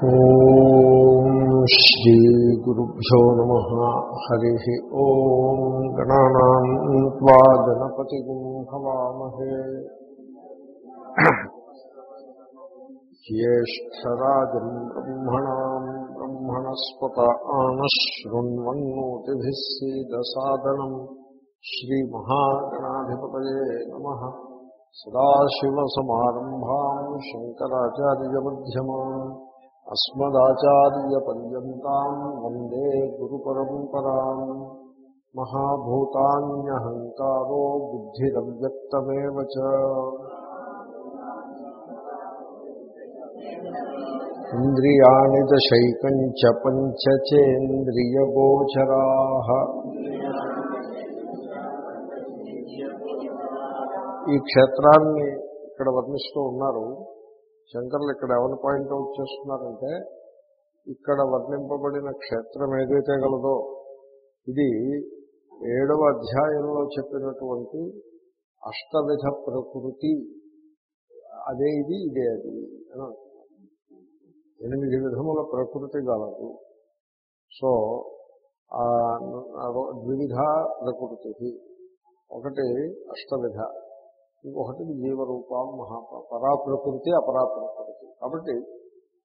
ఓం శ్రీ గురుభ్యో నమ. హరి ఓం గణానా గణపతి హవామహే జ్యేష్టరాజం బ్రహ్మణా బ్రహ్మణస్పత ఆనశృణ్వన్నోతిభిः సీదసాదనం. శ్రీమహాగణాధిపతయే నమ. సదాశివసమారంభాం శంకరాచార్యమ్యమాన్ అస్మదాచార్యపర్యంతం వందే గురుపరంపరాం. మహాభూతాన్యహంకారో బుద్ధిరవ్యక్తమేవ చ. ఇంద్రియాణి దశైకంచ పంచచేంద్రియగోచరా. ఈ క్షేత్రాన్ని ఇక్కడ వర్ణిస్తూ ఉన్నారు. శంకర్లు ఇక్కడ ఎవరు పాయింట్అవుట్ చేస్తున్నారంటే ఇక్కడ వర్ణింపబడిన క్షేత్రం ఏదైతే గలదో ఇది ఏడవ అధ్యాయంలో చెప్పినటువంటి అష్టవిధ ప్రకృతి. అదే ఇది ఇదే అది. ఎనిమిది విధముల ప్రకృతి గలదు. సో ద్విధ ప్రకృతి ఒకటి అష్టవిధ. ఇంకొకటి జీవరూపం మహా పరాప్రకృతి అపరాప్రకృతి. కాబట్టి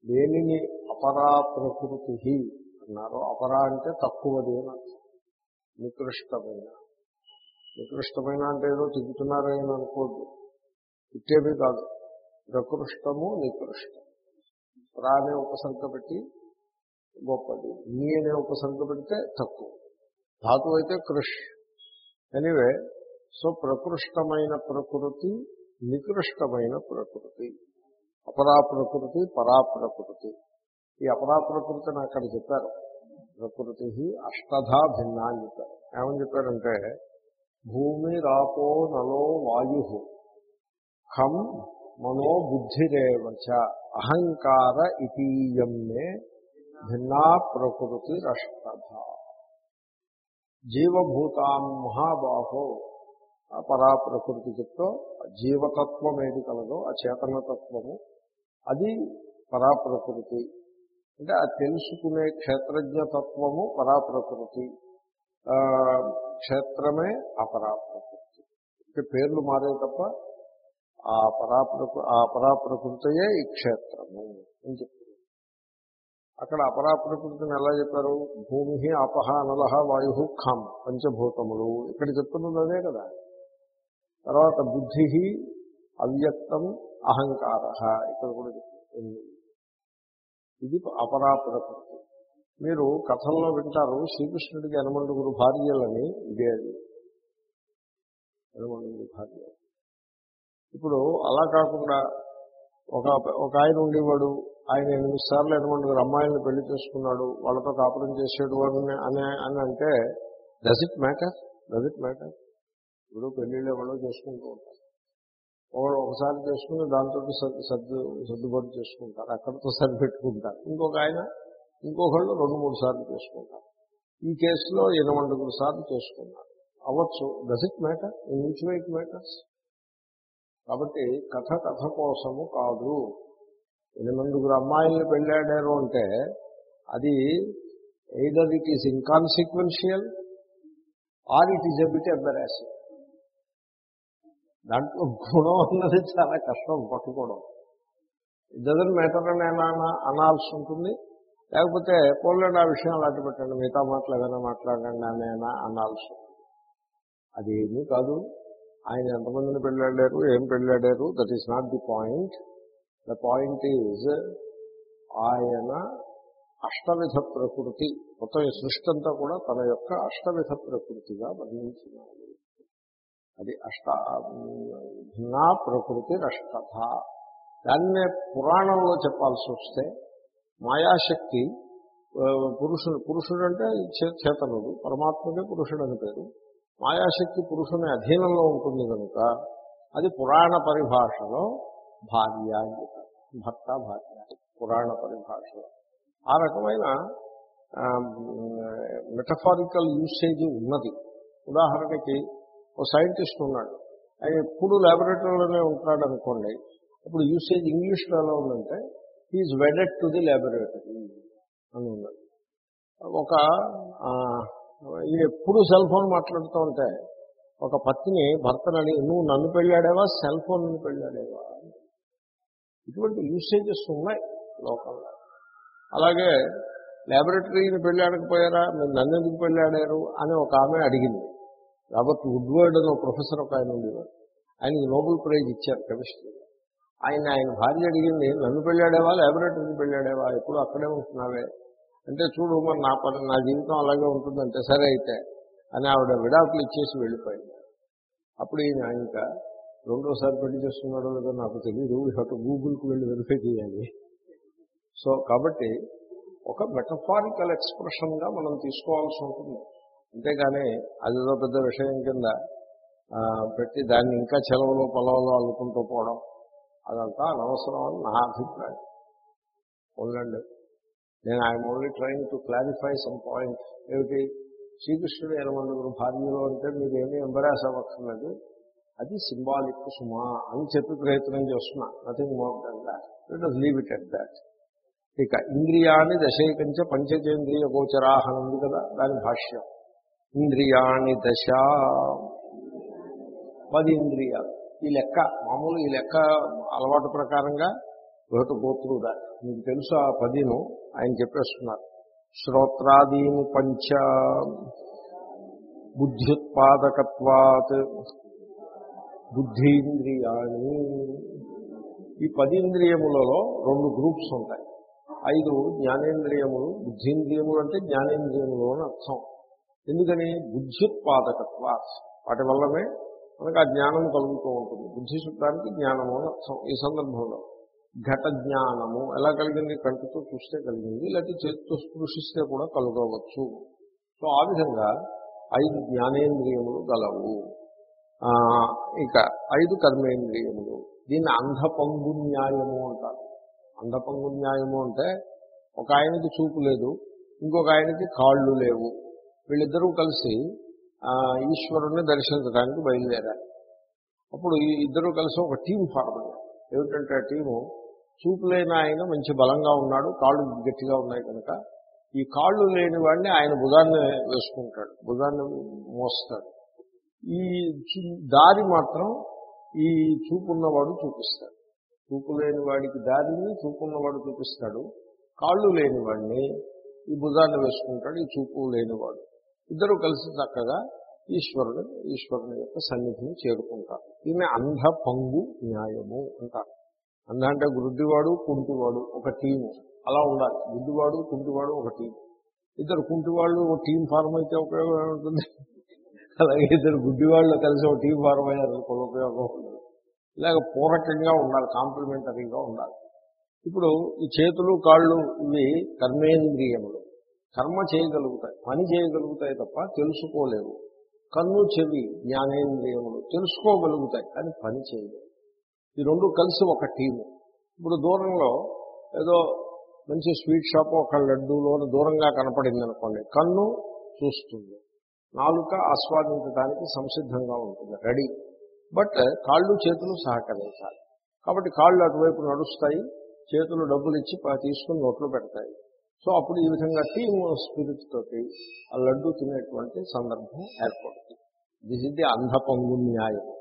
దేనిని అపరాప్రకృతి అన్నారో అపరా అంటే తక్కువది అని నికృష్టమైన. నికృష్టమైన అంటే ఏదో తిరుగుతున్నారని అనుకోద్దు. ఇట్టేవి కాదు. ప్రకృష్టము నికృష్టం. ప్రా అనే ఉపసర్గ పెట్టి గొప్పది. నీ అనే ఉపసర్గ పెడితే తక్కువ. ధాతు అయితే కృష్. ఎనివే సో ప్రకృష్టమైన ప్రకృతి నికృష్టమైన ప్రకృతి. అపరాప్రకృతి పరాప్రకృతి. ఈ అపరాప్రకృతిని అక్కడ చెప్పారు. ప్రకృతి అష్టధా భిన్నా అని చెప్పారు. ఏమని చెప్పారంటే భూమి రాపో నలో వాయు ఖం మనో బుద్ధిరేవచ అహంకార ఇతీయం మే భిన్నా ప్రకృతి రష్టధ. జీవభూతాం మహాబాహో ఆ పరాప్రకృతి చెప్తో జీవతత్వం ఏది కలదో ఆ చేతనతత్వము అది పరాప్రకృతి. అంటే ఆ తెలుసుకునే క్షేత్రజ్ఞతత్వము పరాప్రకృతి. ఆ, క్షేత్రమే అపరాప్రకృతి అంటే పేర్లు మారే తప్ప ఆ పరాప్రకృ ఆ పరాప్రకృతయే ఈ క్షేత్రము అని చెప్తుంది అక్కడ అపరాప్రకృతిని ఎలా చెప్పారు? భూమి అపహ నలహ వాయు ఖం పంచభూతములు. ఇక్కడ చెప్తున్నది అదే కదా. తర్వాత బుద్ధి అవ్యక్తం అహంకార ఇక్కడ కూడా చెప్తుంది ఇది అపరాప్రకృతి మీరు కథల్లో వింటారు శ్రీకృష్ణుడికి హనుమంతుడు భార్యలని ఇదే అది. హనుమంతుడు భార్య. ఇప్పుడు అలా కాకుండా ఒక ఒక ఆయన ఉండేవాడు ఆయన ఎనిమిది సార్లు ఎనమండుగురు అమ్మాయిలను పెళ్ళి చేసుకున్నాడు వాళ్ళతో కాపురం చేసేడు అని అని అని అంటే does it matter does it matter ఇప్పుడు పెళ్ళిళ్ళు ఎవరో చేసుకుంటూ ఉంటారు. ఒకడు ఒకసారి చేసుకుని దాంతో సర్దు సర్దు సర్దుబాటు చేసుకుంటారు. అక్కడితో సరిపెట్టుకుంటారు. ఇంకొక ఆయన ఇంకొకళ్ళు రెండు మూడు సార్లు చేసుకుంటారు. ఈ కేసులో ఎనమండుగురు సార్లు చేసుకున్నారు. అవ్వచ్చు. Does it matter in which way it matters కాబట్టి కథ కథ కోసము కాదు. ఎనిమిదిగురు అమ్మాయిల్ని పెళ్ళాడారు అంటే అది either it is inconsequential or it is a bit embarrassing దాంట్లో గుణం అన్నది చాలా కష్టం పట్టుకోవడం. డజన్ మ్యాటర్ అని అనాల్సి ఉంటుంది. లేకపోతే పోలేండి ఆ విషయం అలాంటి పెట్టండి మిగతా మాట్లాడగానే మాట్లాడండి అనేనా అనాల్సి అది ఏమీ కాదు. ఆయన ఎంతమందిని పెళ్ళాడారు ఏం పెళ్ళాడారు that is not the point the point is ఆయన అష్టవిధ ప్రకృతి మొత్తం ఈ సృష్టి అంతా కూడా తన యొక్క అష్టవిధ ప్రకృతిగా వర్ణించినాడు. అది అష్ట. భిన్నా ప్రకృతి రష్టథ. దాన్నే పురాణంలో చెప్పాల్సి వస్తే మాయాశక్తి పురుషుడు పురుషుడు అంటే చేతనుడు పరమాత్మకే పురుషుడు అని పేరు. మాయాశక్తి పురుషుని అధీనంలో ఉంటుంది కనుక అది పురాణ పరిభాషలో భార్య భర్త భార్య పురాణ పరిభాషలో. ఆ రకమైన మెటఫారికల్ యూసేజ్ ఉన్నది. ఉదాహరణకి ఓ సైంటిస్ట్ ఉన్నాడు. ఆయన ఎప్పుడు ల్యాబొరేటరీలోనే ఉంటాడు అనుకోండి ఇప్పుడు యూసేజ్ ఇంగ్లీష్లో ఎలా ఉందంటే he is wedded to the laboratory అని ఉన్నాడు. ఒక ఈయన ఎప్పుడు సెల్ ఫోన్ మాట్లాడుతూ ఉంటే ఒక పత్ని భర్తను అడిగి నువ్వు నన్ను పెళ్ళాడేవా? Cell phone పెళ్ళాడేవా? ఇటువంటి యూసేజెస్ ఉన్నాయి లోకంలో. అలాగే ల్యాబొరేటరీని పెళ్ళాడకపోయారా? మీరు నన్ను ఎందుకు పెళ్ళాడారు? అని ఒక ఆమె అడిగింది. రాబర్ట్ వుడ్వర్డ్ అని ఒక ప్రొఫెసర్ ఒక ఆయన ఉండేవారు. ఆయనకి నోబెల్ ప్రైజ్ ఇచ్చారు కెమిస్ట్రీ. ఆయన ఆయన భార్య అడిగింది నన్ను పెళ్ళాడేవా? ల్యాబొరేటరీని పెళ్ళాడేవా? ఎప్పుడు అక్కడే ఉంటున్నావే? అంటే చూడు మరి నా పని నా జీవితం అలాగే ఉంటుందంటే సరే అయితే అని ఆవిడ విడాకులు ఇచ్చేసి వెళ్ళిపోయింది. అప్పుడు ఈయన ఇంకా రెండోసారి పెళ్ళి చేస్తున్నాడో లేదో నాకు తెలియదు ఇటు గూగుల్కి వెళ్ళి వెరిఫై చేయాలి. సో కాబట్టి ఒక మెటఫారికల్ ఎక్స్ప్రెషన్గా మనం తీసుకోవాల్సి ఉంటుంది. అంతేగాని అదేదో పెద్ద విషయం కింద పెట్టి దాన్ని ఇంకా చెలవలో పొలంలో అల్లుకుంటూ పోవడం అదంతా అనవసరం అని నా అభిప్రాయం. ఉండండి నేను I'm only trying to clarify some point. ఏమిటి? శ్రీకృష్ణుడు ఎనమండుగురు భార్యలు అంటే మీరు ఎంబరాస్ అవ్వక్కర్లేదు అది సింబాలిక్ సుమా అని చెప్పి ప్రయత్నం చేస్తున్నా. Nothing more than that let leave it at that ఇక ఇంద్రియాన్ని దశైకంచ పంచచేంద్రియ గోచరాహనం ఉంది కదా దాని భాష్యం. ఇంద్రియాణి దశ. పది ఇంద్రియాలు. ఈ లెక్క మామూలు ఈ లెక్క అలవాటు ప్రకారంగా ఒకటి గోత్రుడా మీకు తెలుసు ఆ పదిను ఆయన చెప్పేస్తున్నారు. శ్రోత్రాదీని పంచ బుద్ధ్యుత్పాదకత్వాత్ బుద్ధీంద్రియాణి. ఈ పది ఇంద్రియములలో రెండు గ్రూప్స్ ఉంటాయి. ఐదు జ్ఞానేంద్రియములు బుద్ధీంద్రియములు అంటే జ్ఞానేంద్రియములు అని అర్థం. ఎందుకని? బుద్ధ్యుత్పాదకత్వ వాటి వల్లనే మనకు ఆ జ్ఞానం కలుగుతూ ఉంటుంది. బుద్ధి శుద్ధానికి జ్ఞానము అని అర్థం. ఈ సందర్భంలో ఘట జ్ఞానము ఎలా కలిగింది? కంటితో చూస్తే కలిగింది. లేకపోతే చేతితో స్పృశిస్తే కూడా కలుగవచ్చు. సో ఆ విధంగా ఐదు జ్ఞానేంద్రియములు గలవు. ఇక ఐదు కర్మేంద్రియములు. దీన్ని అంధపంగు న్యాయము అంటారు. అంధపంగు న్యాయము అంటే ఒక ఆయనకి చూపు లేదు ఇంకొక ఆయనకి కాళ్ళు లేవు. వీళ్ళిద్దరూ కలిసి ఈశ్వరుణ్ణి దర్శించడానికి బయలుదేరారు. అప్పుడు ఈ ఇద్దరు కలిసి ఒక టీం ఫార్మ్ అయ్యారు. ఏమిటంటే ఆ టీము చూపులైన ఆయన మంచి బలంగా ఉన్నాడు కాళ్ళు గట్టిగా ఉన్నాయి కనుక. ఈ కాళ్ళు లేని వాడిని ఆయన భుజాన్ని వేసుకుంటాడు భుజాన్ని మోస్తాడు. ఈ దారి మాత్రం ఈ చూపున్నవాడు చూపిస్తాడు. చూపు లేని వాడికి దారిని చూపున్నవాడు చూపిస్తాడు కాళ్ళు లేని వాడిని ఈ భుజాన్ని వేసుకుంటాడు ఈ చూపు లేనివాడు ఇద్దరు కలిసి చక్కగా ఈశ్వరుడు ఈశ్వరుని యొక్క సన్నిధిని చేరుకుంటారు. ఈమె అంధ పంగు న్యాయము అంటారు. అంధ అంటే గుడ్డివాడు కుంటివాడు ఒక టీము. అలా ఉండాలి. గుడ్డివాడు కుంటివాడు ఒక టీం ఇద్దరు కుంటివాళ్ళు ఒక టీం ఫార్మ్ అయితే ఉపయోగం ఏముంటుంది? అలాగే ఇద్దరు గుడ్డివాళ్ళు కలిసి ఒక టీం ఫార్మ్ అయ్యారు ఉపయోగం ఉండదు. ఇలాగ పూరకంగా ఉండాలి కాంప్లిమెంటరీగా ఉండాలి. ఇప్పుడు ఈ చేతులు కాళ్ళు ఇవి కర్మేంద్రియములు. కర్మ చేయగలుగుతాయి పని చేయగలుగుతాయి తప్ప తెలుసుకోలేవు. కన్ను చెవి జ్ఞానేంద్రియములు తెలుసుకోగలుగుతాయి కానీ పని చేయలేవు. ఈ రెండు కలిసి ఒక టీము. ఇప్పుడు దూరంలో ఏదో మంచి స్వీట్ షాప్ ఒక లడ్డూలో దూరంగా కనపడింది అనుకోండి కన్ను చూస్తుంది. నాలుక ఆస్వాదించడానికి సంసిద్ధంగా ఉంటుంది రెడీ. బట్ కాళ్ళు చేతులు సహకరించాలి. కాబట్టి కాళ్ళు అటువైపు నడుస్తాయి చేతులు డబ్బులు ఇచ్చి తీసుకుని నోట్లో పెడతాయి. సో అప్పుడు ఈ విధంగా టీమ్ స్పిరిట్ తోటి ఆ లడ్డు తినేటువంటి సందర్భం ఏర్పడుతుంది. దిస్ ఇది అంధపంగు న్యాయం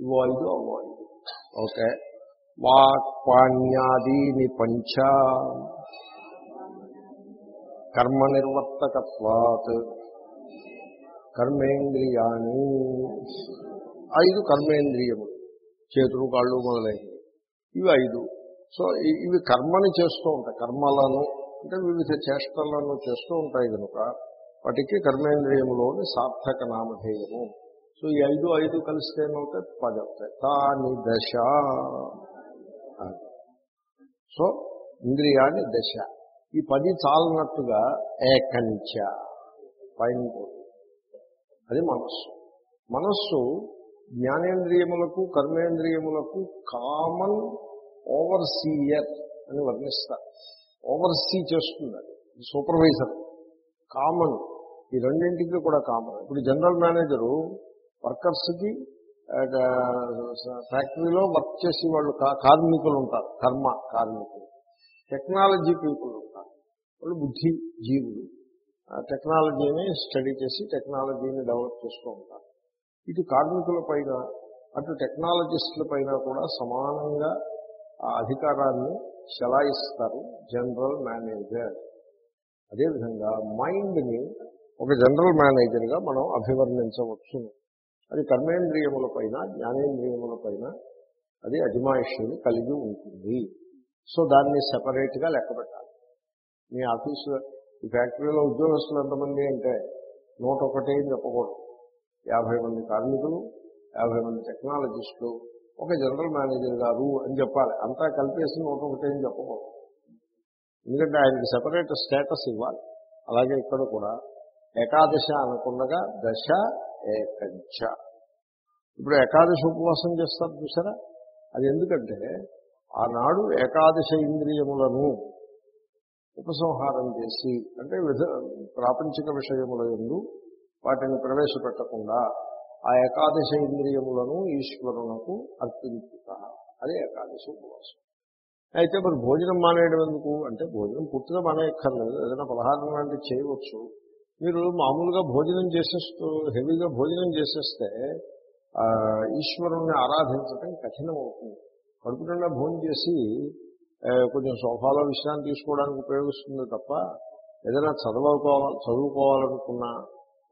ఇవో ఐదు అవో ఐదు. ఓకే. వాక్పాణ్యాదీని పంచ. కర్మ నిర్వర్తకత్వాత్. కర్మేంద్రియాణి. ఐదు కర్మేంద్రియములు. చేతులు కాళ్ళు మొదలైనవి. ఇవి ఐదు. సో ఇవి కర్మని చేస్తూ ఉంటాయి. కర్మలను అంటే వివిధ చేష్టలను చేస్తూ ఉంటాయి కనుక వాటికి కర్మేంద్రియములోని సార్థక నామధేయము. సో ఈ ఐదు ఐదు కలిస్తే ఏమవుతాయి? పది అవుతాయి. తాని దశ. సో ఇంద్రియాన్ని దశ. ఈ పది చాలనట్టుగా ఏకంచ. పైన అది మనస్సు. మనస్సు జ్ఞానేంద్రియములకు కర్మేంద్రియములకు కామన్ ఓవర్సీయర్ అని వర్ణిస్తారు. ఓవర్సీ చేస్తుంది. అది సూపర్వైజర్. కామన్. ఈ రెండింటికి కూడా కామన్. ఇప్పుడు జనరల్ మేనేజరు వర్కర్స్కి ఫ్యాక్టరీలో వర్క్ చేసే వాళ్ళు కా- కార్మికులు ఉంటారు కర్మ కార్మికులు. టెక్నాలజీ పీపుల్ ఉంటారు వాళ్ళు బుద్ధి జీవులు టెక్నాలజీని స్టడీ చేసి టెక్నాలజీని డెవలప్ చేస్తూ ఉంటారు. ఇటు కార్మికుల పైన అటు టెక్నాలజిస్టుల పైన కూడా సమానంగా ఆ అధికారాన్ని చెలాయిస్తారు జనరల్ మేనేజర్. అదేవిధంగా మైండ్ని ఒక జనరల్ మేనేజర్గా మనం అభివర్ణించవచ్చు. అది కర్మేంద్రియముల పైన జ్ఞానేంద్రియముల పైన అది అజమాయిషిని కలిగి ఉంటుంది. సో దాన్ని సెపరేట్గా లెక్క పెట్టాలి. మీ ఆఫీసు ఈ ఫ్యాక్టరీలో ఉద్యోగస్తులు ఎంతమంది అంటే నూట ఒకటి అని చెప్పకూడదు. యాభై మంది కార్మికులు యాభై మంది టెక్నాలజిస్టులు ఒక జనరల్ మేనేజర్ గారు అని చెప్పాలి. అంతా కలిపేసి నూట ఒకటి అని చెప్పకూడదు. ఎందుకంటే ఆయనకి సెపరేట్ స్టేటస్ ఇవ్వాలి. అలాగే ఇక్కడ కూడా ఏకాదశ అనకుండగా దశ ఏకంచ. ఇప్పుడు ఏకాదశి ఉపవాసం చేస్తారు చూసారా? అది ఎందుకంటే ఆనాడు ఏకాదశ ఇంద్రియములను ఉపసంహారం చేసి అంటే విధ ప్రాపంచిక విషయముల ఎందు వాటిని ప్రవేశపెట్టకుండా ఆ ఏకాదశ ఇంద్రియములను ఈశ్వరునకు అర్పించుట. అది ఏకాదశి ఉపవాసం. అయితే మరి భోజనం మానేయడం ఎందుకు? అంటే భోజనం పుట్టిన మానేయక్కర్లేదు. ఏదైనా పలహారం లాంటివి చేయవచ్చు. మీరు మామూలుగా భోజనం చేసేస్తూ హెవీగా భోజనం చేసేస్తే ఈశ్వరుణ్ణి ఆరాధించటం కఠినమవుతుంది. కడుపు నిండా భోజనం చేసి కొంచెం సోఫాలో విశ్రాంతి తీసుకోవడానికి ఉపయోగిస్తుంది తప్ప ఏదైనా చదువుకోవాలి చదువుకోవాలనుకున్నా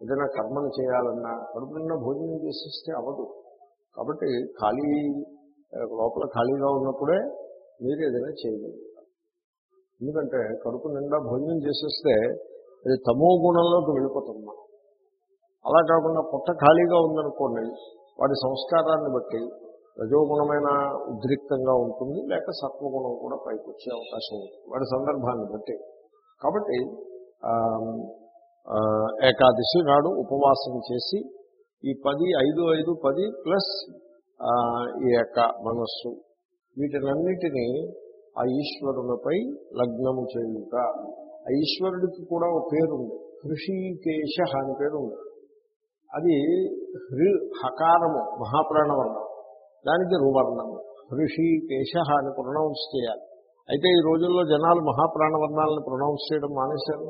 ఏదైనా కర్మను చేయాలన్నా కడుపు నిండా భోజనం చేసేస్తే అవ్వదు. కాబట్టి ఖాళీ లోపల ఖాళీగా ఉన్నప్పుడే మీరు ఏదైనా చేయగలుగుతారు. ఎందుకంటే కడుపు నిండా భోజనం చేసేస్తే అది తమో గుణంలోకి వెళ్ళిపోతుంది మనం. అలా కాకుండా పొట్ట ఖాళీగా ఉందనుకోండి వాటి సంస్కారాన్ని బట్టి రజోగుణమైన ఉద్రిక్తంగా ఉంటుంది లేక సత్వగుణం కూడా పైకి వచ్చే అవకాశం ఉంటుంది వాడి సందర్భాన్ని బట్టి. కాబట్టి ఏకాదశి నాడు ఉపవాసం చేసి ఈ పది ఐదు ఐదు పది ప్లస్ ఈ యొక్క మనస్సు. వీటినన్నిటినీ ఆ ఈశ్వరునిపై లగ్నము చేయుట. ఆ ఈశ్వరుడికి కూడా ఒక పేరు ఉంది హృషికేశ అని పేరు ఉంది అది హృ హకారము మహాప్రాణవర్ణం. దానికి రువర్ణము హృషికేశ అని ప్రొనౌన్స్ చేయాలి. అయితే ఈ రోజుల్లో జనాలు మహాప్రాణవర్ణాలను ప్రొనౌన్స్ చేయడం మానేశారు.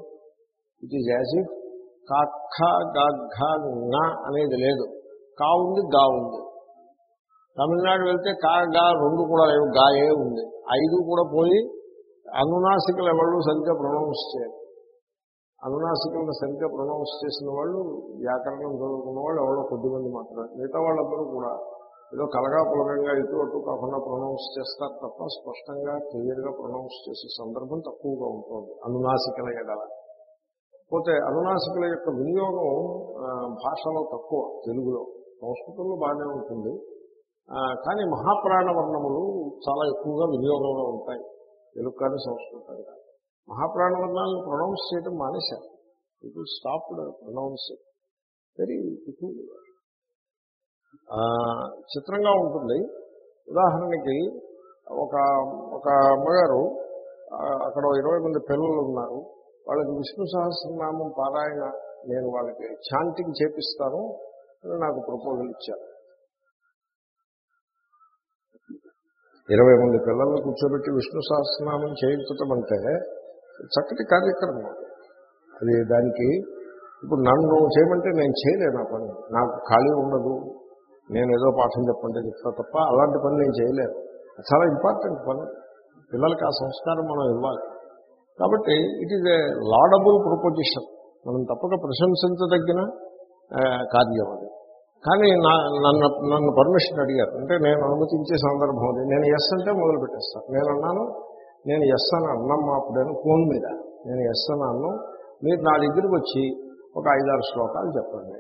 ఇట్ ఈజ్ యాజ్ ఇఫ్ కాఖ గఘ అనేది లేదు. కా ఉంది గా ఉంది. తమిళనాడు వెళ్తే కా గా రెండు కూడా లేవు గాయే ఉంది. ఐదు కూడా పోయి అనునాసికలు ఎవరు సరిగ్గా ప్రొనౌన్స్ చేయరు. అనునాసికలను సరిగ్గా ప్రొనౌన్స్ చేసిన వాళ్ళు వ్యాకరణం చదువుకున్న వాళ్ళు ఎవరో కొద్దిమంది మాత్రమే. మిగతా వాళ్ళందరూ కూడా ఏదో కలగాపులకంగా ఇటు అటు కాకుండా ప్రొనౌన్స్ చేస్తారు తప్ప స్పష్టంగా క్లియర్గా ప్రొనౌన్స్ చేసే సందర్భం తక్కువగా ఉంటుంది. అనునాసికల ఎడల పోతే అనునాసికల యొక్క వినియోగం భాషలో తక్కువ తెలుగులో. సంస్కృతంలో బాగానే ఉంటుంది. కానీ మహాప్రాణ వర్ణములు చాలా ఎక్కువగా వినియోగంలో ఉంటాయి. తెలుగు కానీ సంస్కృతం కానీ మహాప్రాణ వర్ణాలను ప్రొనౌన్స్ చేయడం మానేశారు. పీపుల్ స్టాప్ ప్రొనౌన్స్ వెరీ చిత్రంగా ఉంటుంది. ఉదాహరణకి ఒక ఒక అమ్మగారు అక్కడ ఇరవై మంది పిల్లలు ఉన్నారు వాళ్ళకి విష్ణు సహస్రనామం పారాయణ నేను వాళ్ళకి ఛాంటింగ్ చేపిస్తాను అని నాకు ప్రపోజల్ ఇచ్చారు. ఇరవై మంది పిల్లల్ని కూర్చోబెట్టి విష్ణు సహస్రనామం చేయించటం అంటే చక్కటి కార్యక్రమం అది. దానికి ఇప్పుడు నన్ను చేయమంటే నేను చేయలేను ఆ పని. నాకు ఖాళీ ఉండదు. నేను ఏదో పాఠం చెప్పంటే చెప్తా తప్ప అలాంటి పని నేను చేయలేను. చాలా ఇంపార్టెంట్ పని. పిల్లలకి ఆ సంస్కారం మనం ఇవ్వాలి. కాబట్టి it is a laudable proposition మనం తప్పక ప్రశంసించదగిన కార్యం అది. కానీ నా నన్ను నన్ను పర్మిషన్ అడిగారు. అంటే నేను అనుమతించే సందర్భం అది. నేను ఎస్ అంటే మొదలు పెట్టేస్తాను నేను అన్నాను నేను ఎస్ అని అన్నమ్మా అప్పుడేను ఫోన్ మీద. నేను ఎస్ అని అన్ను. మీరు నా దగ్గరికి వచ్చి ఒక ఐదారు శ్లోకాలు చెప్పండి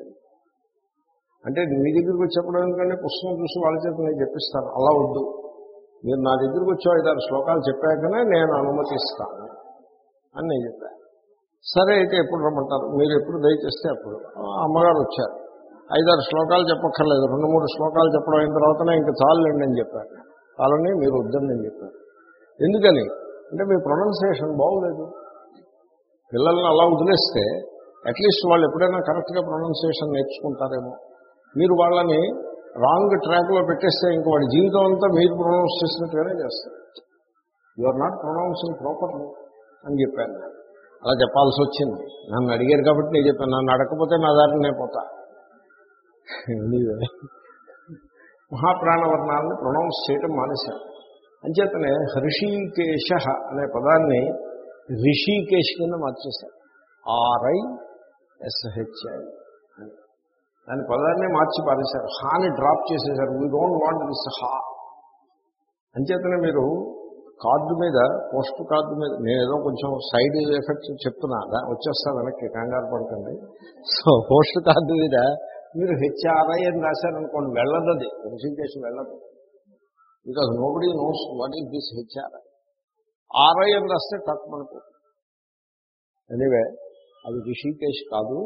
అంటే మీ దగ్గరికి వచ్చేప్పుడు ఎందుకంటే పుస్తకం చూసి వాళ్ళ చేత నేను చెప్పిస్తాను. అలా వద్దు. మీరు నా దగ్గరికి వచ్చి ఐదారు శ్లోకాలు చెప్పాకనే నేను అనుమతిస్తాను. అని నేను చెప్పాను సరే అయితే ఎప్పుడు రమ్మంటారు? మీరు ఎప్పుడు దయచేస్తే అప్పుడు. ఆ అమ్మగారు వచ్చారు. ఐదారు శ్లోకాలు చెప్పక్కర్లేదు. రెండు మూడు శ్లోకాలు చెప్పడం అయిన తర్వాతనే ఇంకా చాలండి అని చెప్పారు. చాలని మీరు వద్దని నేను చెప్పారు. ఎందుకని? అంటే మీ ప్రొనౌన్సియేషన్ బాగోలేదు. పిల్లల్ని అలా వదిలేస్తే అట్లీస్ట్ వాళ్ళు ఎప్పుడైనా కరెక్ట్గా ప్రొనౌన్సియేషన్ నేర్చుకుంటారేమో. మీరు వాళ్ళని రాంగ్ ట్రాక్లో పెట్టేస్తే ఇంక వాడి జీవితం అంతా మీరు ప్రొనౌన్స్ చేసినట్టుగానే చేస్తారు. You are not pronouncing properly. అని చెప్పాను. అలా చెప్పాల్సి వచ్చింది. నన్ను అడిగారు కాబట్టి నేను చెప్పాను నన్ను అడగకపోతే నా దారిని నేను పోతా. మహాప్రాణవర్ణాలను ప్రొనౌన్స్ చేయటం మానేశాను అంచేతనే హృషికేశ అనే పదాన్ని రిషికేశ్ కింద మార్చేశారు. ఆర్ఐ ఎస్హెచ్ఐ దాని పదాన్ని మార్చి పారేశారు. హాని డ్రాప్ చేసేశారు. వీ డోంట్ వాంట్ దిస్ హా అంచేతనే మీరు కార్డు మీద పోస్ట్ కార్డు మీద నేను ఏదో కొంచెం సైడ్ ఎఫెక్ట్స్ చెప్తున్నా. వచ్చేస్తా వెనక్కి కంగారు పడకండి. సో పోస్ట్ కార్డు మీద మీరు హెచ్ఆర్ఐ అని రాశారనుకోండి వెళ్ళదు అది. ఋషికేశ్ వెళ్ళదు. Because nobody knows what is this HRI RI అని రాస్తే టక్ ఎనివే అది రిషికేష్ కాదు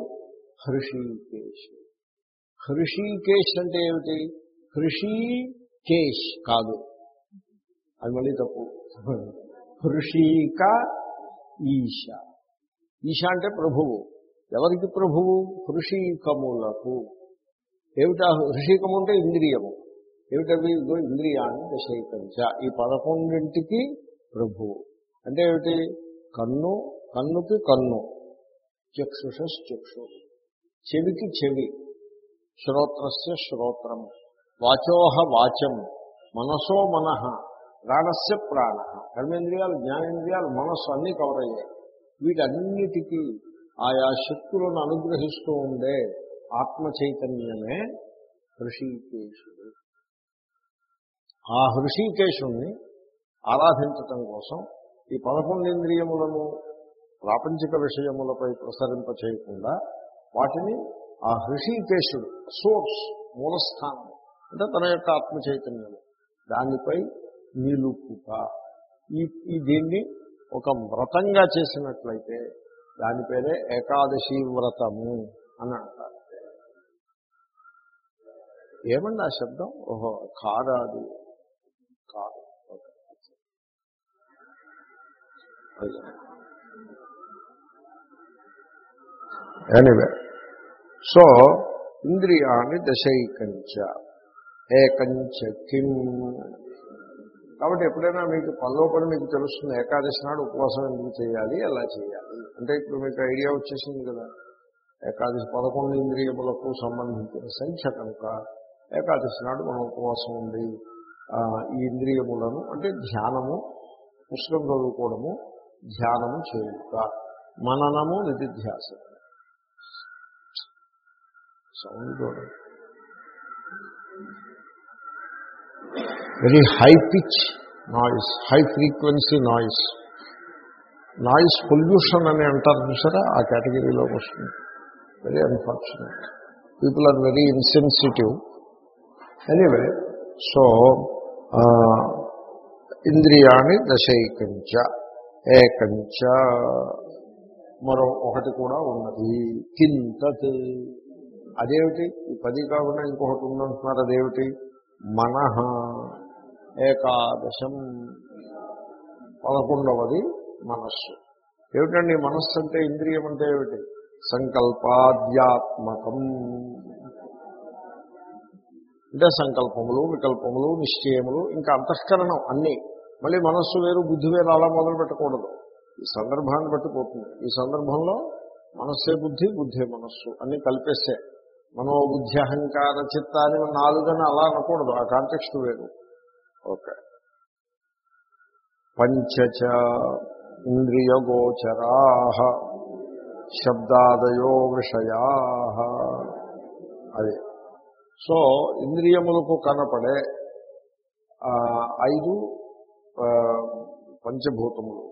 హృషికేష్. హృషికేష్ అంటే ఏమిటి? హృషికేష్ కాదు. అది మళ్ళీ తప్పు. హృషీక ఈశ. ఈశ అంటే ప్రభువు. ఎవరికి ప్రభువు? హృషీకములకు. ఏమిటా? హృషీకము అంటే ఇంద్రియము. ఏమిటవి? ఇదిగో ఇంద్రియాన్ని దశైకంచ ఈ పదకొండింటికి ప్రభువు. అంటే ఏమిటి? కన్ను కన్నుకి కన్ను. చక్షుషస్ చక్షు. చెవికి చెవి. శ్రోత్రస్య శ్రోత్రం. వాచోహ వాచం. మనసో మనహ ప్రాణస్య ప్రాణ. కర్మేంద్రియాలు జ్ఞానేంద్రియాలు మనస్సు అన్నీ కవర్ అయ్యాయి. వీటన్నిటికీ ఆయా శక్తులను అనుగ్రహిస్తూ ఉండే ఆత్మ చైతన్యమే హృషికేశుడు. ఆ హృషికేశుణ్ణి ఆరాధించటం కోసం ఈ పదకొండు ఇంద్రియములను ప్రాపంచిక విషయములపై ప్రసరింప చేయకుండా వాటిని ఆ హృషికేశుడు సోర్స్ మూలస్థానం అంటే తన యొక్క ఆత్మ చైతన్యము దానిపై నిలుపుట ఈ ఈ దీన్ని ఒక వ్రతంగా చేసినట్లయితే దాని పేరే ఏకాదశి వ్రతము అని అంటారు. ఏమండి ఆ శబ్దం? ఓహో కాదా. కాదు ఎనివే. సో ఇంద్రియాన్ని దశైకంచ. ఏకంచ కిం కాబట్టి ఎప్పుడైనా మీకు పనిలో పని మీకు తెలుస్తుంది ఏకాదశి నాడు ఉపవాసం ఎందుకు చేయాలి ఎలా చేయాలి? అంటే ఇప్పుడు మీకు ఐడియా వచ్చేసింది కదా. ఏకాదశి పదకొండు ఇంద్రియములకు సంబంధించిన సంఖ్య కనుక ఏకాదశి నాడు మనం ఉపవాసం ఉండి ఈ ఇంద్రియములను అంటే ధ్యానము పుస్తకం చదువుకోవడము ధ్యానము చేయుట మననము నిధిధ్యాసనం సౌండ్ చూడండి. Very high pitch noise high frequency noise. Noise pollution అని అంటారు చూసారా? ఆ కేటగిరీలోకి వస్తుంది. Very unfortunate people are very insensitive anyway so ఇంద్రియాన్ని దశైకంచ ఏకంచ. మరో ఒకటి కూడా ఉన్నది. కింతత్. అదేమిటి? ఈ పది కాకుండా ఇంకొకటి ఉందంటున్నారు అదేమిటి? మన ఏకాదశం పదకొండవది మనస్సు. ఏమిటండి మనస్సు అంటే ఇంద్రియం అంటే ఏమిటి? సంకల్పాధ్యాత్మకం. అంటే సంకల్పములు వికల్పములు నిశ్చయములు ఇంకా అంతఃకరణం అన్నీ. మళ్ళీ మనస్సు వేరు బుద్ధి వేరు అలా మొదలు పెట్టకూడదు. ఈ సందర్భాన్ని బట్టి పోతుంది. ఈ సందర్భంలో మనస్సే బుద్ధి బుద్ధే మనస్సు అన్నీ కలిపేస్తే మనోబుద్ధి అహంకార చిత్త అని నాలుగని అలా అనకూడదు. ఆ కాంటెక్స్ట్ వేరు. ఓకే. పంచచ ఇంద్రియగోచరా శబ్దాదయో విషయా అదే. సో ఇంద్రియములకు కనపడే ఆ, ఐదు ఆ, పంచభూతములు.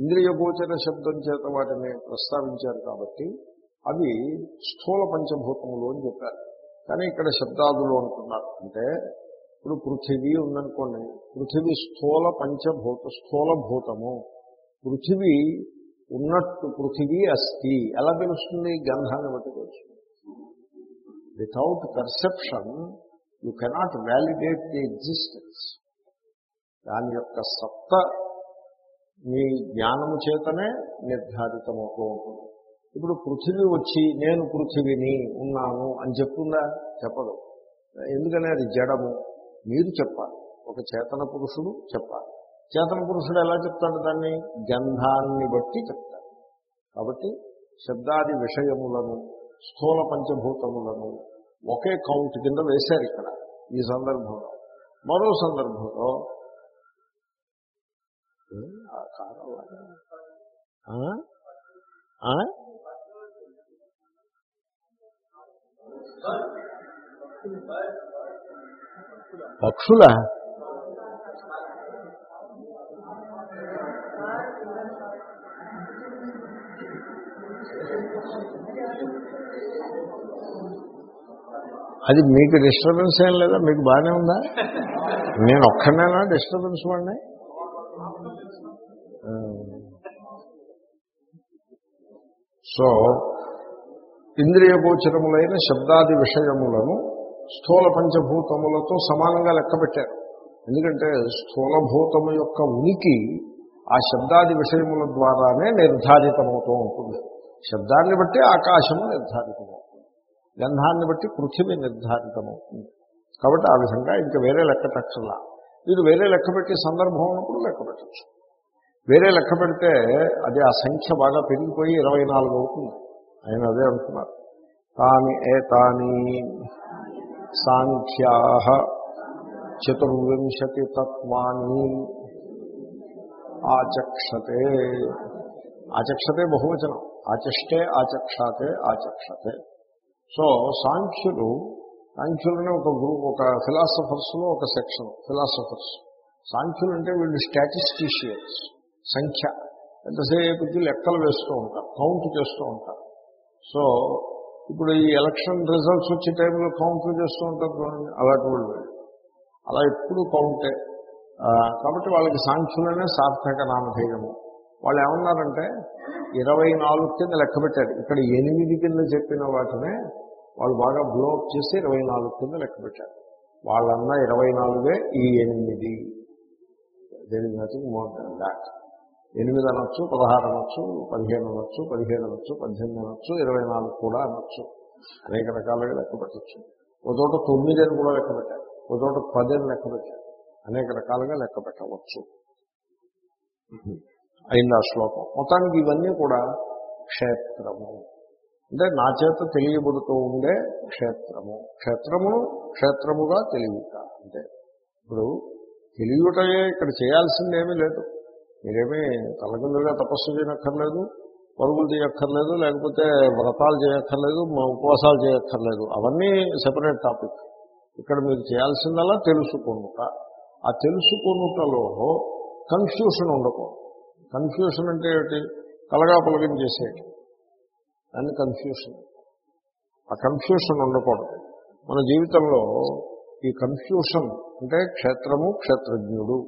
ఇంద్రియగోచర శబ్దం చేత వాటిని ప్రస్తావించారు కాబట్టి అవి స్థూల పంచభూతములు అని చెప్పారు. కానీ ఇక్కడ శబ్దాదులు అంటున్నారు. అంటే ఇప్పుడు పృథివీ ఉందనుకోండి పృథివీ స్థూల పంచభూత స్థూల భూతము. పృథివీ ఉన్నట్టు పృథివీ అస్థి. ఎలా తెలుస్తుంది గంధాన్ని బట్టి తెలుస్తుంది? Without perception you cannot validate the existence దాని యొక్క సత్త మీ జ్ఞానము చేతనే నిర్ధారితమవుతూ ఉంటుంది. ఇప్పుడు పృథివీ వచ్చి నేను పృథివిని ఉన్నాను అని చెప్తుందా? చెప్పదు. ఎందుకని? అది జడము. మీరు చెప్పాలి. ఒక చేతన పురుషుడు చెప్పాలి. చేతన పురుషుడు ఎలా చెప్తాడు దాన్ని? గంధాన్ని బట్టి చెప్తాడు. కాబట్టి శబ్దాది విషయములను స్థూల పంచభూతములను ఒకే కౌంట్ కింద వేశారు ఇక్కడ ఈ సందర్భంలో. మరో సందర్భంలో ఆ? పక్షుల? అది మీకు డిస్టర్బెన్స్ ఏం లేదా? మీకు బాగానే ఉందా? నేను ఒక్కడైనా డిస్టర్బెన్స్ వాడిని? సో ఇంద్రియ గోచరములైన శబ్దాది విషయములను స్థూల పంచభూతములతో సమానంగా లెక్కబెట్టారు ఎందుకంటే స్థూలభూతము యొక్క ఉనికి ఆ శబ్దాది విషయముల ద్వారానే నిర్ధారితమవుతూ ఉంటుంది. శబ్దాన్ని బట్టి ఆకాశము నిర్ధారితమవుతుంది. గంధాన్ని బట్టి పృథివీ నిర్ధారితమవుతుంది. కాబట్టి ఆ విధంగా ఇంకా వేరే లెక్క పెట్టాల? మీరు వేరే లెక్క పెట్టే సందర్భం ఉన్నప్పుడు లెక్క పెట్టచ్చు. వేరే లెక్క పెడితే అది ఆ సంఖ్య బాగా పెరిగిపోయి ఇరవై నాలుగు అవుతుంది. ఆయన అదే అంటున్నారు. తాని ఏతాని సాంఖ్యా చతుర్వింశతి తత్వాన్ని ఆచక్షతే. ఆచక్షతే బహువచనం. ఆచష్టే ఆచక్షాతే ఆచక్షతే. సో సాంఖ్యులు సాంఖ్యులనే ఒక గ్రూప్ ఒక ఫిలాసఫర్స్లో ఒక సెక్షన్ ఫిలాసఫర్స్. సాంఖ్యులు అంటే వీళ్ళు స్టాటిస్టిషియన్స్ సంఖ్య. ఎంతసేపుకి లెక్కలు వేస్తూ ఉంటారు కౌంట్ చేస్తూ ఉంటారు. సో ఇప్పుడు ఈ ఎలక్షన్ రిజల్ట్స్ వచ్చే టైంలో కౌంట్లు చేస్తూ ఉంటారు చూడండి అలాంటి వాళ్ళు అలా ఎప్పుడు కౌంటే. కాబట్టి వాళ్ళకి సాంఖ్యులనే సార్థక నామధేయము. వాళ్ళు ఏమన్నారంటే ఇరవై నాలుగు కింద లెక్క పెట్టారు. ఇక్కడ ఎనిమిది కింద చెప్పిన వాటినే వాళ్ళు బాగా బ్లోక్ చేసి ఇరవై నాలుగు కింద లెక్క పెట్టారు. వాళ్ళన్నా ఇరవై నాలుగే ఈ ఎనిమిది. దేని నథింగ్ మోర్ దాన్ దాట్ ఎనిమిది అనొచ్చు పదహారు అనొచ్చు పదిహేను అనొచ్చు పదిహేడు అనొచ్చు పద్దెనిమిది అనొచ్చు ఇరవై నాలుగు కూడా అనొచ్చు. అనేక రకాలుగా లెక్క పెట్టచ్చు. ఒక చోట తొమ్మిది అని కూడా లెక్క పెట్టారు. ఒక చోట పది అని లెక్క పెట్టారు. అనేక రకాలుగా లెక్క పెట్టవచ్చు. అయింది ఆ శ్లోకం. మొత్తానికి ఇవన్నీ కూడా క్షేత్రము. అంటే నా చేత తెలియబడుతూ ఉండే క్షేత్రము. క్షేత్రమును క్షేత్రముగా తెలియట అంటే ఇప్పుడు తెలియటయే ఇక్కడ చేయాల్సిందేమీ లేదు. మీరేమీ తలకిందులుగా తపస్సు చేయనక్కర్లేదు పరుగులు చేయక్కర్లేదు లేకపోతే వ్రతాలు చేయక్కర్లేదు మా ఉపవాసాలు చేయక్కర్లేదు. అవన్నీ సెపరేట్ టాపిక్ ఇక్కడ మీరు చేయాల్సిందల్లా తెలుసుకొనుట. ఆ తెలుసుకొనుటలో కన్ఫ్యూషన్ ఉండకూడదు. కన్ఫ్యూషన్ అంటే ఏమిటి? కలగాపలగం చేసేది దాన్ని కన్ఫ్యూషన్ ఆ కన్ఫ్యూషన్ ఉండకూడదు. మన జీవితంలో ఈ కన్ఫ్యూషన్ అంటే క్షేత్రము క్షేత్రజ్ఞుడు.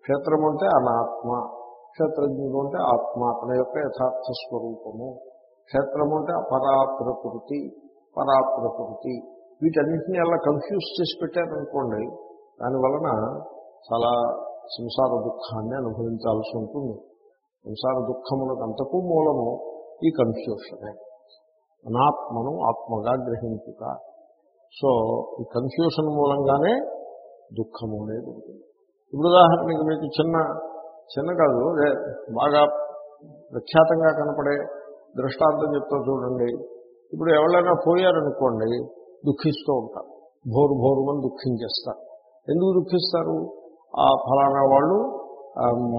క్షేత్రము అంటే అనాత్మ. క్షేత్రజ్ఞుడు అంటే ఆత్మ తన యొక్క యథార్థ స్వరూపము. క్షేత్రము అంటే అపరాప్రకృతి పరాప్రకృతి. వీటన్నింటినీ అలా కన్ఫ్యూజ్ చేసి పెట్టారనుకోండి దానివలన చాలా సంసార దుఃఖాన్ని అనుభవించాల్సి ఉంటుంది. సంసార దుఃఖములకు అంతకు మూలము ఈ కన్ఫ్యూషనే అనాత్మను ఆత్మగా గ్రహించుట. సో ఈ కన్ఫ్యూషన్ మూలంగానే దుఃఖము అనేది ఉంటుంది. ఇప్పుడు ఉదాహరణకి మీకు చిన్న చిన్న కాదు బాగా ప్రఖ్యాతంగా కనపడే దృష్టాంతం చెప్తా చూడండి. ఇప్పుడు ఎవరైనా పోయారనుకోండి దుఃఖిస్తూ ఉంటారు. భోరు భోరుమని దుఃఖించేస్తారు. ఎందుకు దుఃఖిస్తారు? ఆ ఫలానా వాళ్ళు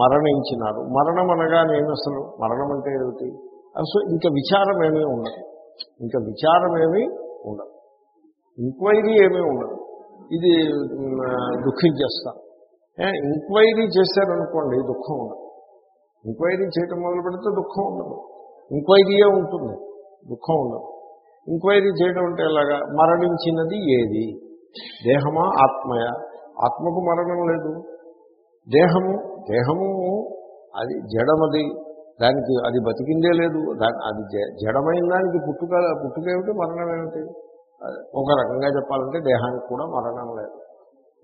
మరణించినారు. మరణం అనగానే ఏమి అసలు? మరణం అంటే ఏమిటి? అసలు ఇంకా విచారం ఏమీ ఉండదు. ఇంకా విచారం ఏమీ ఉండదు. ఎంక్వైరీ ఏమీ ఉండదు. ఇది మ్, దుఃఖించేస్తాం ఎంక్వైరీ చేశారనుకోండి దుఃఖం ఉండదు. ఎంక్వైరీ చేయటం మొదలు పెడితే దుఃఖం ఉండదు. ఎంక్వైరీయే ఉంటుంది దుఃఖం ఉండదు. ఎంక్వైరీ చేయడం అంటే ఎలాగా? మరణించినది ఏది? దేహమా ఆత్మయ? ఆత్మకు మరణం లేదు. దేహము దేహము అది జడమది. దానికి అది బతికిందే లేదు. దాని అది జ- జడమైన దానికి పుట్టుక పుట్టుకేమిటి మరణం ఏమిటి? అది ఒక రకంగా చెప్పాలంటే దేహానికి కూడా మరణం లేదు.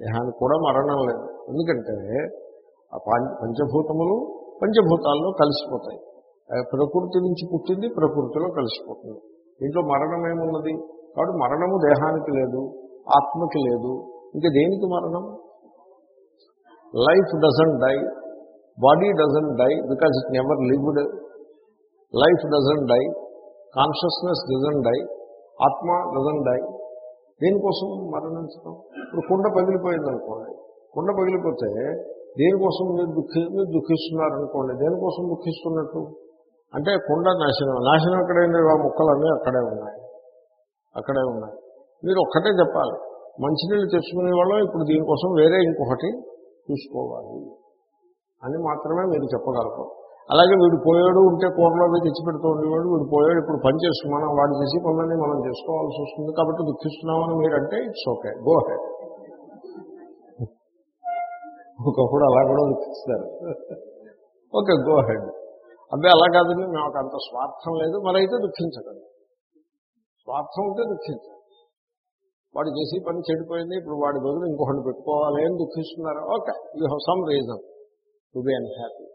దేహానికి కూడా మరణం లేదు. ఎందుకంటే ఆ పంచభూతములు పంచభూతాల్లో కలిసిపోతాయి. ప్రకృతి నుంచి పుట్టింది ప్రకృతిలో కలిసిపోతుంది. దీంట్లో మరణం ఏమున్నది? కాబట్టి మరణము దేహానికి లేదు ఆత్మకి లేదు. ఇంకా దేనికి మరణం? Life doesn't die body doesn't die because it never lived life doesn't die consciousness doesn't die ఆత్మ డజన్ డై దేనికోసం మరణించడం? ఇప్పుడు కుండ పగిలిపోయింది అనుకోండి కుండ పగిలిపోతే దేనికోసం మీరు దుఃఖి మీరు దుఃఖిస్తున్నారనుకోండి దేనికోసం దుఃఖిస్తున్నట్టు? అంటే కుండ నాశనం నాశనం ఎక్కడైంది? ఆ ముక్కలన్నీ అక్కడే ఉన్నాయి. అక్కడే ఉన్నాయి. మీరు ఒక్కటే చెప్పాలి. మంచినీళ్ళు తెచ్చుకునే వాళ్ళం ఇప్పుడు దీనికోసం వేరే ఇంకొకటి చూసుకోవాలి అని మాత్రమే మీరు చెప్పగలరు. అలాగే వీడు పోయాడు ఉంటే కూరలో అవి తెచ్చి పెడుతూ ఉండేవాడు వీడు పోయాడు ఇప్పుడు పని చేస్తున్నాం మనం వాడు చేసి పనులని మనం చేసుకోవాల్సి వస్తుంది కాబట్టి దుఃఖిస్తున్నామని మీరంటే ఇట్స్ ఓకే గో హెడ్ ఒకప్పుడు అలా కూడా దుఃఖిస్తారు. ఓకే గో హెడ్ అబ్బాయి అలా కాదని మాకు అంత స్వార్థం లేదు మరైతే దుఃఖించకండి. స్వార్థం ఉంటే దుఃఖించండి. వాడు చేసి పని చెడిపోయింది ఇప్పుడు వాడి బదులు ఇంకొకటి పెట్టుకోవాలి అని దుఃఖిస్తున్నారు? Okay you have some reason to be unhappy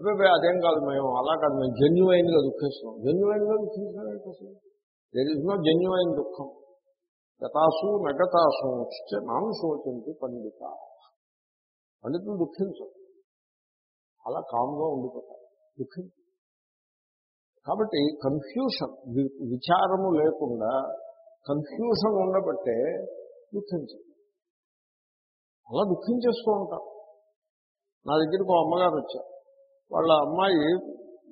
అబ్బాయి అదే అదేం కాదు మేము అలా కాదు మేము జెన్యువైన్గా దుఃఖిస్తున్నాం. జెన్యువైన్గా దుఃఖించడం అసలు? దేర్ ఇస్ నో జెన్యువైన్ దుఃఖం. గతాసు నగతాసు నాను శోచించి పండిత. పండితులు దుఃఖించరు. అలా కామ్గా ఉండిపోతారు. దుఃఖించు కాబట్టి కన్ఫ్యూషన్ విచారము లేకుండా కన్ఫ్యూషన్ ఉండబట్టే దుఃఖించరు. అలా దుఃఖించేస్తూ ఉంటారు. నా దగ్గరికి ఒక అమ్మగారు వచ్చారు. వాళ్ళ అమ్మాయి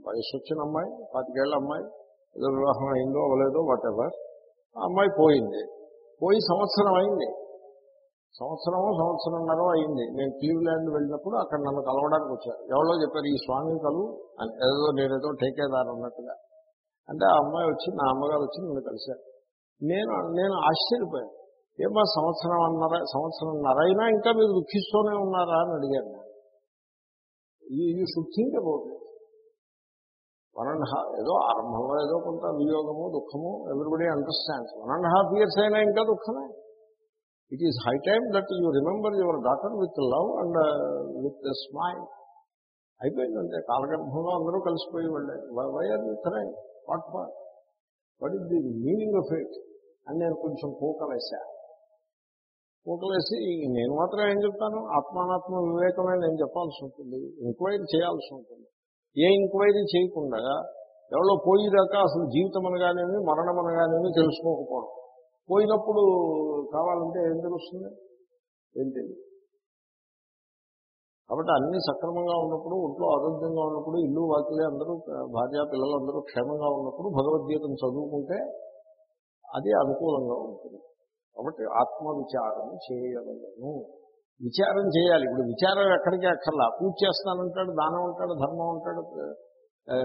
వయసు వచ్చిన అమ్మాయి పాతికేళ్ళ అమ్మాయి ఏదో వివాహం అయిందో అవ్వలేదో వాటెవర్ ఆ అమ్మాయి పోయింది. పోయి సంవత్సరం అయింది. సంవత్సరమో సంవత్సరంన్నర అయింది. నేను క్లీవ్లాండ్ వెళ్ళినప్పుడు అక్కడ నన్ను కలవడానికి వచ్చారు. ఎవరో చెప్పారు ఈ స్వామి కలు అని. ఏదో నేనేదో టేకేదారు అన్నట్టుగా. అంటే ఆ అమ్మాయి వచ్చి నా అమ్మగారు వచ్చి నన్ను కలిశారు. నేను నేను ఆశ్చర్యపోయాను. ఏమో సంవత్సరం అన్నర సంవత్సరంన్నరైనా ఇంకా మీరు దుఃఖిస్తూనే ఉన్నారా? అని అడిగాను you should think about it one and half ఏదో ఆరంభంలో ఏదో కొంత వియోగము దుఃఖము everybody understands one and half years అయినా ఇంకా దుఃఖమే. It is high time that you remember your daughter with love and with smile అయిపోయిందంటే కాలగర్భంలో అందరూ కలిసిపోయి వెళ్ళారు why are you there what for what is the meaning of it అని నేను కొంచెం కూకలేసా కూకలేసి నేను మాత్రం ఏం చెప్తాను? ఆత్మానాత్మ వివేకమే నేను చెప్పాల్సి ఉంటుంది. ఎంక్వైరీ చేయాల్సి ఉంటుంది. ఏ ఎంక్వైరీ చేయకుండా ఎవరో పోయేదాకా అసలు జీవితం అనగానేమి మరణం అనగానేమి తెలుసుకోకపోవడం. పోయినప్పుడు కావాలంటే ఏం తెలుస్తుంది? ఏం తెలియదు కాబట్టి అన్ని సక్రమంగా ఉన్నప్పుడు ఒంట్లో ఆరోగ్యంగా ఉన్నప్పుడు ఇల్లు వాకిలే అందరూ భార్య పిల్లలు అందరూ క్షేమంగా ఉన్నప్పుడు భగవద్గీతను చదువుకుంటే అది అనుకూలంగా ఉంటుంది. కాబట్టి ఆత్మ విచారం చేయగలను విచారం చేయాలి. ఇప్పుడు విచారం ఎక్కడికి అక్కర్లా. పూజ చేస్తానంటాడు దానం అంటాడు ధర్మం అంటాడు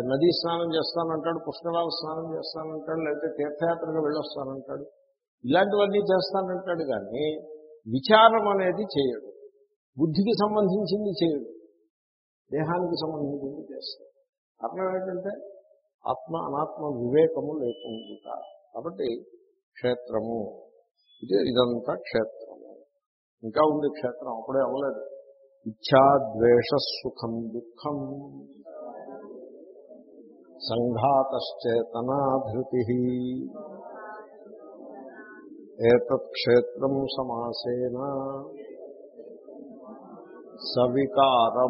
నదీ స్నానం చేస్తానంటాడు పుష్కరాల స్నానం చేస్తానంటాడు లేకపోతే తీర్థయాత్రగా వెళ్ళొస్తానంటాడు ఇలాంటివన్నీ చేస్తానంటాడు కానీ విచారం అనేది చేయడు. బుద్ధికి సంబంధించింది చేయడు. దేహానికి సంబంధించింది చేస్తాడు. కారణం ఏంటంటే ఆత్మ అనాత్మ వివేకము లేకుండా కాబట్టి క్షేత్రము. ఇది ఇదంతా క్షేత్రము ఇంకా ఉంది క్షేత్రం అప్పుడే అవ్వలేదు. ఇచ్ఛాద్వేష సుఖం దుఃఖం. సంఘాతశ్చేతనాధృతి. ఏతత్ క్షేత్రం సమాసేన. సవికారముదాహృతం.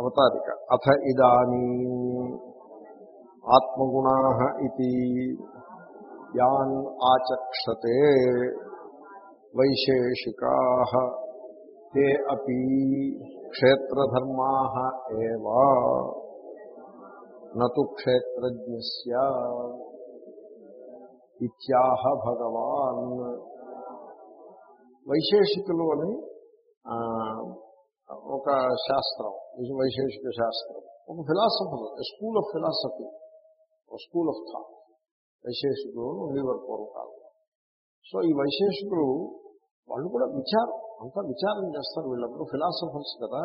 అవతారిక. అథ ఇదానీ ఆత్మగుణా ఇది యాన్ ఆచక్షతే వైశేషికా తే అపి క్షేత్రధర్మా ఏవా నతు క్షేత్రజ్ఞస్య ఇత్యాహ భగవాన్ వైశేషికులు అని ఒక శాస్త్రం వైశేషిక శాస్త్రం. ఒక philosopher school of philosophy school of thought. వైశేషికులు ఉండేవారు పూర్వకాలంలో సో ఈ వైశేషికులు వాళ్ళు కూడా విచారం అంతా విచారం చేస్తారు వీళ్ళందరూ ఫిలాసఫర్స్ కదా.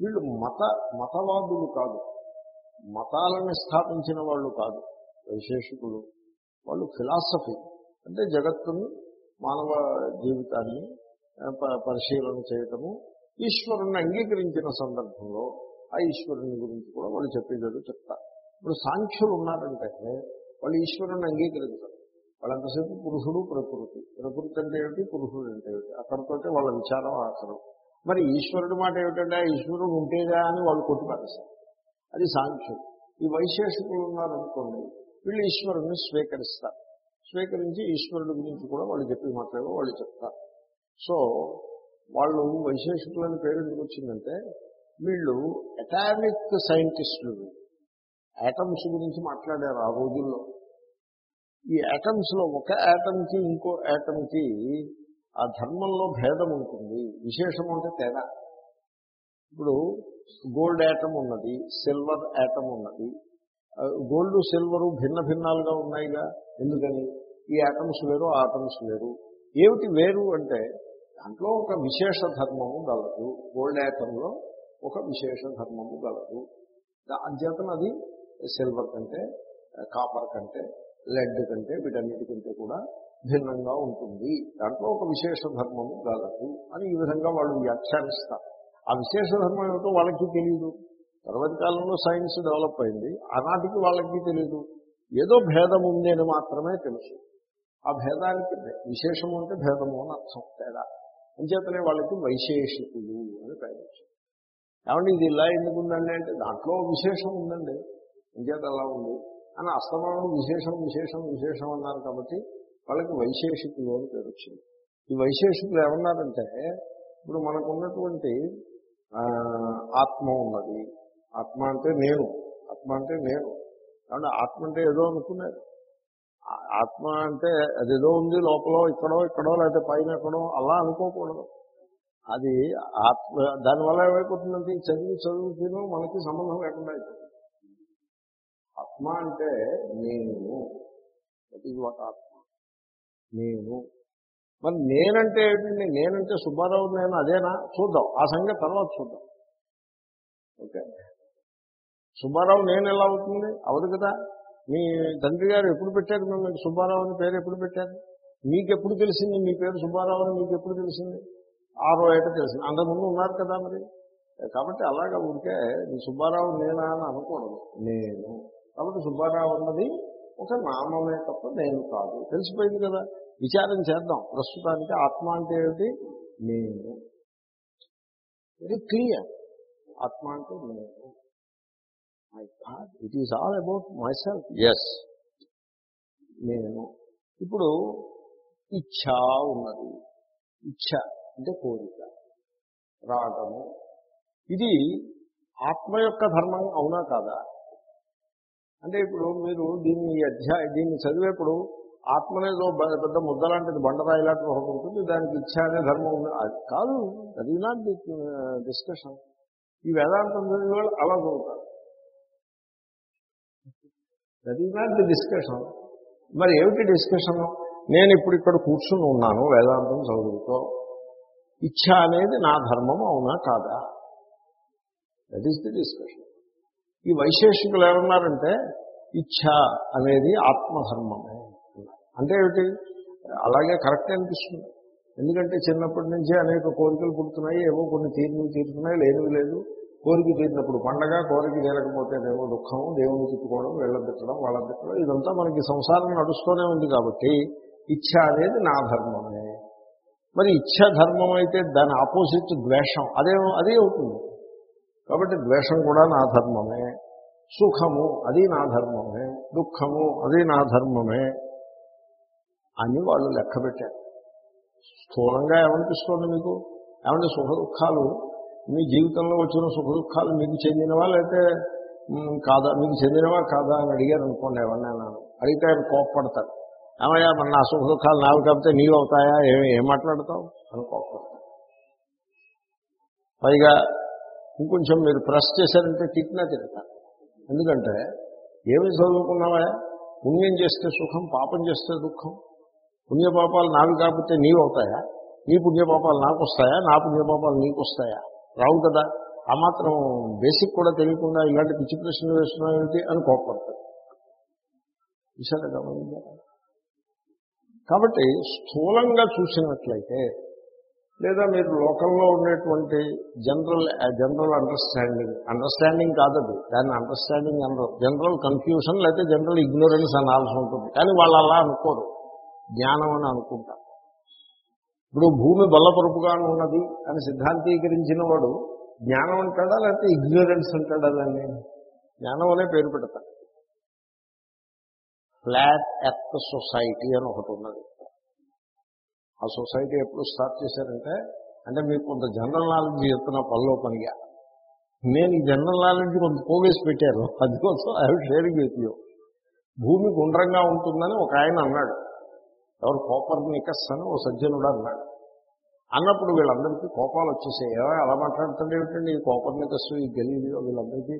వీళ్ళు మత మతవాదులు కాదు. మతాలను స్థాపించిన వాళ్ళు కాదు వైశేషికులు. వాళ్ళు ఫిలాసఫీ అంటే జగత్తుని మానవ జీవితాన్ని పరిశీలన చేయటము ఈశ్వరుణ్ణి అంగీకరించిన సందర్భంలో ఆ ఈశ్వరుని గురించి కూడా వాళ్ళు చెప్పేదేదో చెప్తారు. ఇప్పుడు సాంఖ్యులు ఉన్నారంటే వాళ్ళు ఈశ్వరుని అంగీకరించరు. వాళ్ళంతసేపు పురుషుడు ప్రకృతి. ప్రకృతి అంటే ఏమిటి? పురుషుడు అంటే ఏమిటి? అక్కడితోటే వాళ్ళ విచారం ఆఖరు మరి ఈశ్వరుడు మాట ఏమిటంటే ఈశ్వరుడు ఉంటేగా అని వాళ్ళు కొట్టిపారేస్తారు అది సాంఖ్యం. ఈ వైశేషికులు ఉన్నారనుకోండి వీళ్ళు ఈశ్వరుని స్వీకరిస్తారు. స్వీకరించి ఈశ్వరుడి గురించి కూడా వాళ్ళు చెప్పి మాట్లాడే వాళ్ళు చెప్తారు. సో వాళ్ళు వైశేషికులని పేరు ఎందుకు వచ్చిందంటే వీళ్ళు అటామిక్ సైంటిస్టులు. యాటమ్స్ గురించి మాట్లాడారు ఆ రోజుల్లో. ఈ యాటమ్స్లో ఒక యాటమ్కి ఇంకో యాటమ్కి ఆ ధర్మంలో భేదం ఉంటుంది. విశేషం అంటే తేడా. ఇప్పుడు గోల్డ్ యాటమ్ ఉన్నది సిల్వర్ యాటమ్ ఉన్నది. గోల్డ్ సిల్వరు భిన్న భిన్నాలుగా ఉన్నాయిగా. ఎందుకని? ఈ యాటమ్స్ వేరు ఆటమ్స్ వేరు. ఏమిటి వేరు అంటే దాంట్లో ఒక విశేష ధర్మము గలదు. గోల్డ్ యాటంలో ఒక విశేష ధర్మము గలదు. అంచేతన అది సిల్వర్ కంటే కాపర్ కంటే లెడ్ కంటే వీటన్నిటికంటే కూడా భిన్నంగా ఉంటుంది. దాంట్లో ఒక విశేష ధర్మము గలదు అని ఈ విధంగా వాళ్ళు వ్యాఖ్యానిస్తారు. ఆ విశేష ధర్మం ఏమిటో వాళ్ళకి తెలియదు తర్వాతి కాలంలో సైన్స్ డెవలప్ అయింది. ఆనాటికి వాళ్ళకి తెలియదు ఏదో భేదం ఉంది అని మాత్రమే తెలుసు. ఆ భేదానికి విశేషము అంటే భేదము అని అర్థం తేడా. అంచేతనే వాళ్ళకి వైశేషికులు అని పేరు ఏమంటే ఇది ఇలా ఎందుకు ఉందండి అంటే దాంట్లో విశేషం ఉందండి. ఇంకేత అలా ఉంది? అని అస్తమానం విశేషం విశేషం విశేషం అన్నారు కాబట్టి వాళ్ళకి వైశేషికులు అని పేరు వచ్చింది. ఈ వైశేషికులు ఏమన్నారంటే ఇప్పుడు మనకు ఉన్నటువంటి ఆత్మ ఉన్నది. ఆత్మ అంటే నేను. ఆత్మ అంటే నేను. కాబట్టి ఆత్మ అంటే ఏదో అనుకున్నారు. ఆత్మ అంటే అదేదో ఉంది లోపల ఇక్కడో ఇక్కడో లేకపోతే పైన ఎక్కడో అలా అనుకోకూడదు. అది ఆత్మ దానివల్ల ఏమైపోతుందంటే ఈ చదివి చదువుకును మనకి సంబంధం లేకుండా అయిపోతుంది. ఆత్మ అంటే నేను. దట్ ఈజ్ వాట్ ఆత్మ. నేను. మరి నేనంటే ఏంటండి నేనంటే సుబ్బారావు నేను అదేనా? చూద్దాం. ఆ సంగతి తర్వాత చూద్దాం. ఓకే. సుబ్బారావు నేను ఎలా అవుతుంది? అవదు కదా. మీ తండ్రి గారు ఎప్పుడు పెట్టారు మిమ్మల్ని? సుబ్బారావు అని పేరు ఎప్పుడు పెట్టారు? మీకు ఎప్పుడు తెలిసింది? మీ పేరు సుబ్బారావు అని మీకు ఎప్పుడు తెలిసింది? ఆరో ఏట తెలిసింది. అంతకుముందు ఉన్నారు కదా మరి. కాబట్టి అలాగా ఉంటే మీ సుబ్బారావు నేనా అని అనకూడదు. నేను. కాబట్టి సుబ్బారావు అన్నది ఒక నామమే తప్ప నేను కాదు. తెలిసిపోయింది కదా. విచారం చేద్దాం. ప్రస్తుతానికి ఆత్మ అంటే ఏమిటి? నేను. వెరీ క్లియర్ ఆత్మ అంటే నేను. My god it is all about myself yes నేను. ఇప్పుడు ఇచ్ఛ ఉన్నది. ఇచ్ఛ అంటే కోరిక. రాగము. ఇది ఆత్మ యొక్క ధర్మం అవునా కాదా? అంటే ఇప్పుడు మీరు దీన్ని అధ్యాయ దీన్ని చదివేప్పుడు ఆత్మనేదో పెద్ద ముద్ద లాంటిది బండరాయి లాంటిది ఒకటి ఉంటుంది దానికి ఇచ్చ అనే ధర్మం ఉంది. అది కాదు అది నాట్ డిస్కషన్ ఈ వేదాంతం చదివే వాళ్ళు అలా చదువుతారు. That is not the discussion మరి ఏమిటి డిస్కషన్ నేను ఇప్పుడు ఇక్కడ కూర్చుని ఉన్నాను వేదాంతం చదువుతో. ఇచ్చ అనేది నా ధర్మం అవునా కాదా? దట్ ఈస్ ది డిస్కషన్ ఈ వైశేషికులు ఏమన్నారంటే ఇచ్ఛ అనేది ఆత్మధర్మమే. అంటే ఏమిటి? అలాగే కరెక్ట్ అనిపిస్తుంది. ఎందుకంటే చిన్నప్పటి నుంచి అనేక కోరికలు పుడుతున్నాయి ఏవో కొన్ని తీరినవి తీరుతున్నాయి లేనివి లేదు. కోరిక తీరినప్పుడు పండగ కోరిక తీరకపోతేనేమో దుఃఖం దేవుని తిట్టుకోవడం వీళ్ళని తిట్టడం వాళ్ళని తిట్టడం ఇదంతా మనకి సంసారం నడుస్తూనే ఉంది కాబట్టి ఇచ్ఛ అనేది నా ధర్మమే. మరి ఇచ్ఛ ధర్మం అయితే దాని ఆపోజిట్ ద్వేషం అదే అదే అవుతుంది. కాబట్టి ద్వేషం కూడా నా ధర్మమే. సుఖము అది నా ధర్మమే. దుఃఖము అది నా ధర్మమే అని వాళ్ళు లెక్క పెట్టారు. స్థూలంగా ఏమనిపిస్తోంది మీకు? ఏమంటే సుఖ దుఃఖాలు మీ జీవితంలో వచ్చిన సుఖ దుఃఖాలు మీకు చెందినవా? లేకపోతే కాదా మీకు చెందినవా? కాదా? అని అడిగారు అనుకోండి ఎవరినైనా. నేను అడిగితే ఆయన కోప్పడతారు. ఏమయ్యా మన నా సుఖ దుఃఖాలు నావి కాకపోతే నీవు అవుతాయా? ఏమి ఏం మాట్లాడతావు? అని కోప్పడతారు. పైగా ఇంకొంచెం మీరు ప్రెస్ చేశారంటే తిట్టినా తిరుగుతారు ఎందుకంటే ఏమి చదువుకున్నావా? పుణ్యం చేస్తే సుఖం పాపం చేస్తే దుఃఖం. పుణ్యపాపాలు నావి కాకపోతే నీవు అవుతాయా? నీ పుణ్యపాపాలు నాకు వస్తాయా? నా పుణ్యపాపాలు నీకు వస్తాయా? రావు కదా. ఆ మాత్రం బేసిక్ కూడా తెలియకుండా ఇలాంటి పిచ్చి ప్రశ్నలు వేస్తున్నాయేంటి అని కోపడతాడు విశాఖ గమనించారా కాబట్టి స్థూలంగా చూసినట్లయితే లేదా మీరు లోకల్లో ఉండేటువంటి జనరల్ జనరల్ అండర్స్టాండింగ్ అండర్స్టాండింగ్ కాదది. దాన్ని అండర్స్టాండింగ్ అనరు. జనరల్ కన్ఫ్యూషన్ లేకపోతే జనరల్ ఇగ్నోరెన్స్ అనాల్సి ఉంటుంది. కానీ వాళ్ళు అలా అనుకోరు. జ్ఞానం అని అనుకుంటారు. ఇప్పుడు భూమి బల్లపరుపుగా ఉన్నది అని సిద్ధాంతీకరించిన వాడు జ్ఞానం అంటాడా లేకపోతే ఇగ్నోరెన్స్ అంటాడా దాన్ని? జ్ఞానం అనే పేరు పెడతాడు. ఫ్లాట్ ఎర్త్ సొసైటీ అని ఒకటి ఉన్నది. ఆ సొసైటీ ఎప్పుడు స్టార్ట్ చేశారంటే అంటే మీకు కొంత జనరల్ నాలెడ్జ్ చెప్తున్న పనిలో పనిగా. నేను ఈ జనరల్ నాలెడ్జ్ కొంత పోగేసి పెట్టారు అందుకోసం ఐ షేరింగ్ విత్ యూ భూమి గుండ్రంగా ఉంటుందని ఒక ఆయన అన్నాడు. ఎవరు కోపర్ నికస్ అని ఓ సజ్జనుడు అన్నాడు. అన్నప్పుడు వీళ్ళందరికీ కోపాలు వచ్చేసాయి. ఏమో అలా మాట్లాడుతుంటే ఏమిటండి? ఈ కోపర్ నికస్ ఈ గలీలియో వీళ్ళందరికీ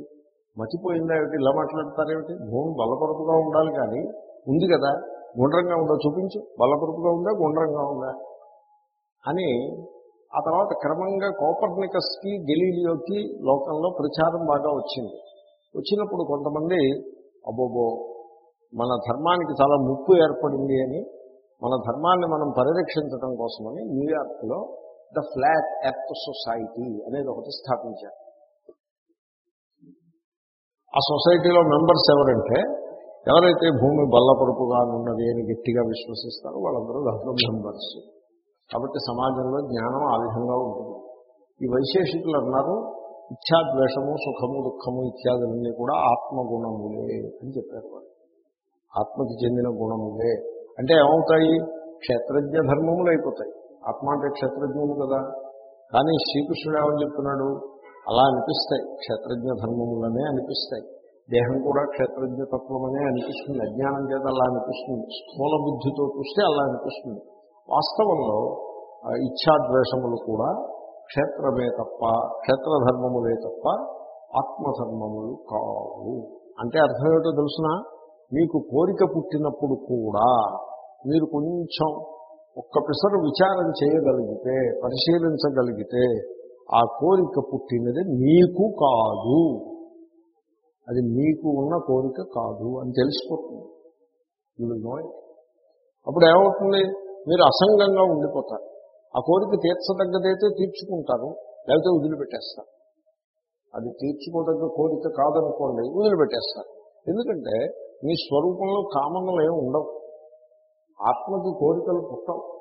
మతిపోయిందా ఏమిటి? ఇలా మాట్లాడతారేమిటి? భూమి బలపరుపుగా ఉండాలి కానీ ఉంది కదా. గుండ్రంగా ఉందా చూపించు. బలపరుపుగా ఉందా? గుండ్రంగా ఉందా? అని ఆ తర్వాత క్రమంగా కోపర్నికస్కి గెలీలియోకి లోకంలో ప్రచారం బాగా వచ్చింది. వచ్చినప్పుడు కొంతమంది అబోబో మన ధర్మానికి చాలా ముప్పు ఏర్పడింది అని మన ధర్మాన్ని మనం పరిరక్షించడం కోసమని న్యూయార్క్లో ద ఫ్లాట్ ఎర్త్ సొసైటీ అనేది ఒకటి స్థాపించారు. ఆ సొసైటీలో మెంబర్స్ ఎవరంటే ఎవరైతే భూమి బల్లపరుపుగా ఉన్నది అని గట్టిగా విశ్వసిస్తారో వాళ్ళందరూ దాంట్లో మెంబర్స్ కాబట్టి సమాజంలో జ్ఞానం ఆ విధంగా ఉంటుంది. ఈ వైశేషికులు అన్నారు ఇచ్ఛాద్వేషము సుఖము దుఃఖము ఇత్యాదులన్నీ కూడా ఆత్మగుణములే అని చెప్పారు వాళ్ళు. ఆత్మకి చెందిన గుణములే. అంటే ఏమవుతాయి? క్షేత్రజ్ఞ ధర్మములు అయిపోతాయి. ఆత్మ అంటే క్షేత్రజ్ఞము కదా. కానీ శ్రీకృష్ణుడు ఏమని చెప్తున్నాడు? అలా అనిపిస్తాయి. క్షేత్రజ్ఞ ధర్మములనే అనిపిస్తాయి. దేహం కూడా క్షేత్రజ్ఞతత్వం అనే అనిపిస్తుంది. అజ్ఞానం చేత అలా అనిపిస్తుంది. స్థూల బుద్ధితో చూస్తే అలా అనిపిస్తుంది. వాస్తవంలో ఇచ్ఛాద్వేషములు కూడా క్షేత్రమే తప్ప క్షేత్రధర్మములే తప్ప ఆత్మధర్మములు కావు. అంటే అర్థం ఏమిటో తెలుసిన? మీకు కోరిక పుట్టినప్పుడు కూడా మీరు కొంచెం ఒక్క పిసరు విచారం చేయగలిగితే పరిశీలించగలిగితే ఆ కోరిక పుట్టినది మీకు కాదు. అది మీకు ఉన్న కోరిక కాదు అని తెలిసిపోతుంది. యూ will know అప్పుడు ఏమవుతుంది? మీరు అసంగంగా ఉండిపోతారు. ఆ కోరిక తీర్చదగ్గదైతే తీర్చుకుంటారు లేకపోతే వదిలిపెట్టేస్తారు. అది తీర్చుకోదగ్గ కోరిక కాదనుకోండి వదిలిపెట్టేస్తారు. ఎందుకంటే మీ స్వరూపంలో కామనలు ఏమి ఉండవు. ఆత్మకి కోరికలు పుట్టవు.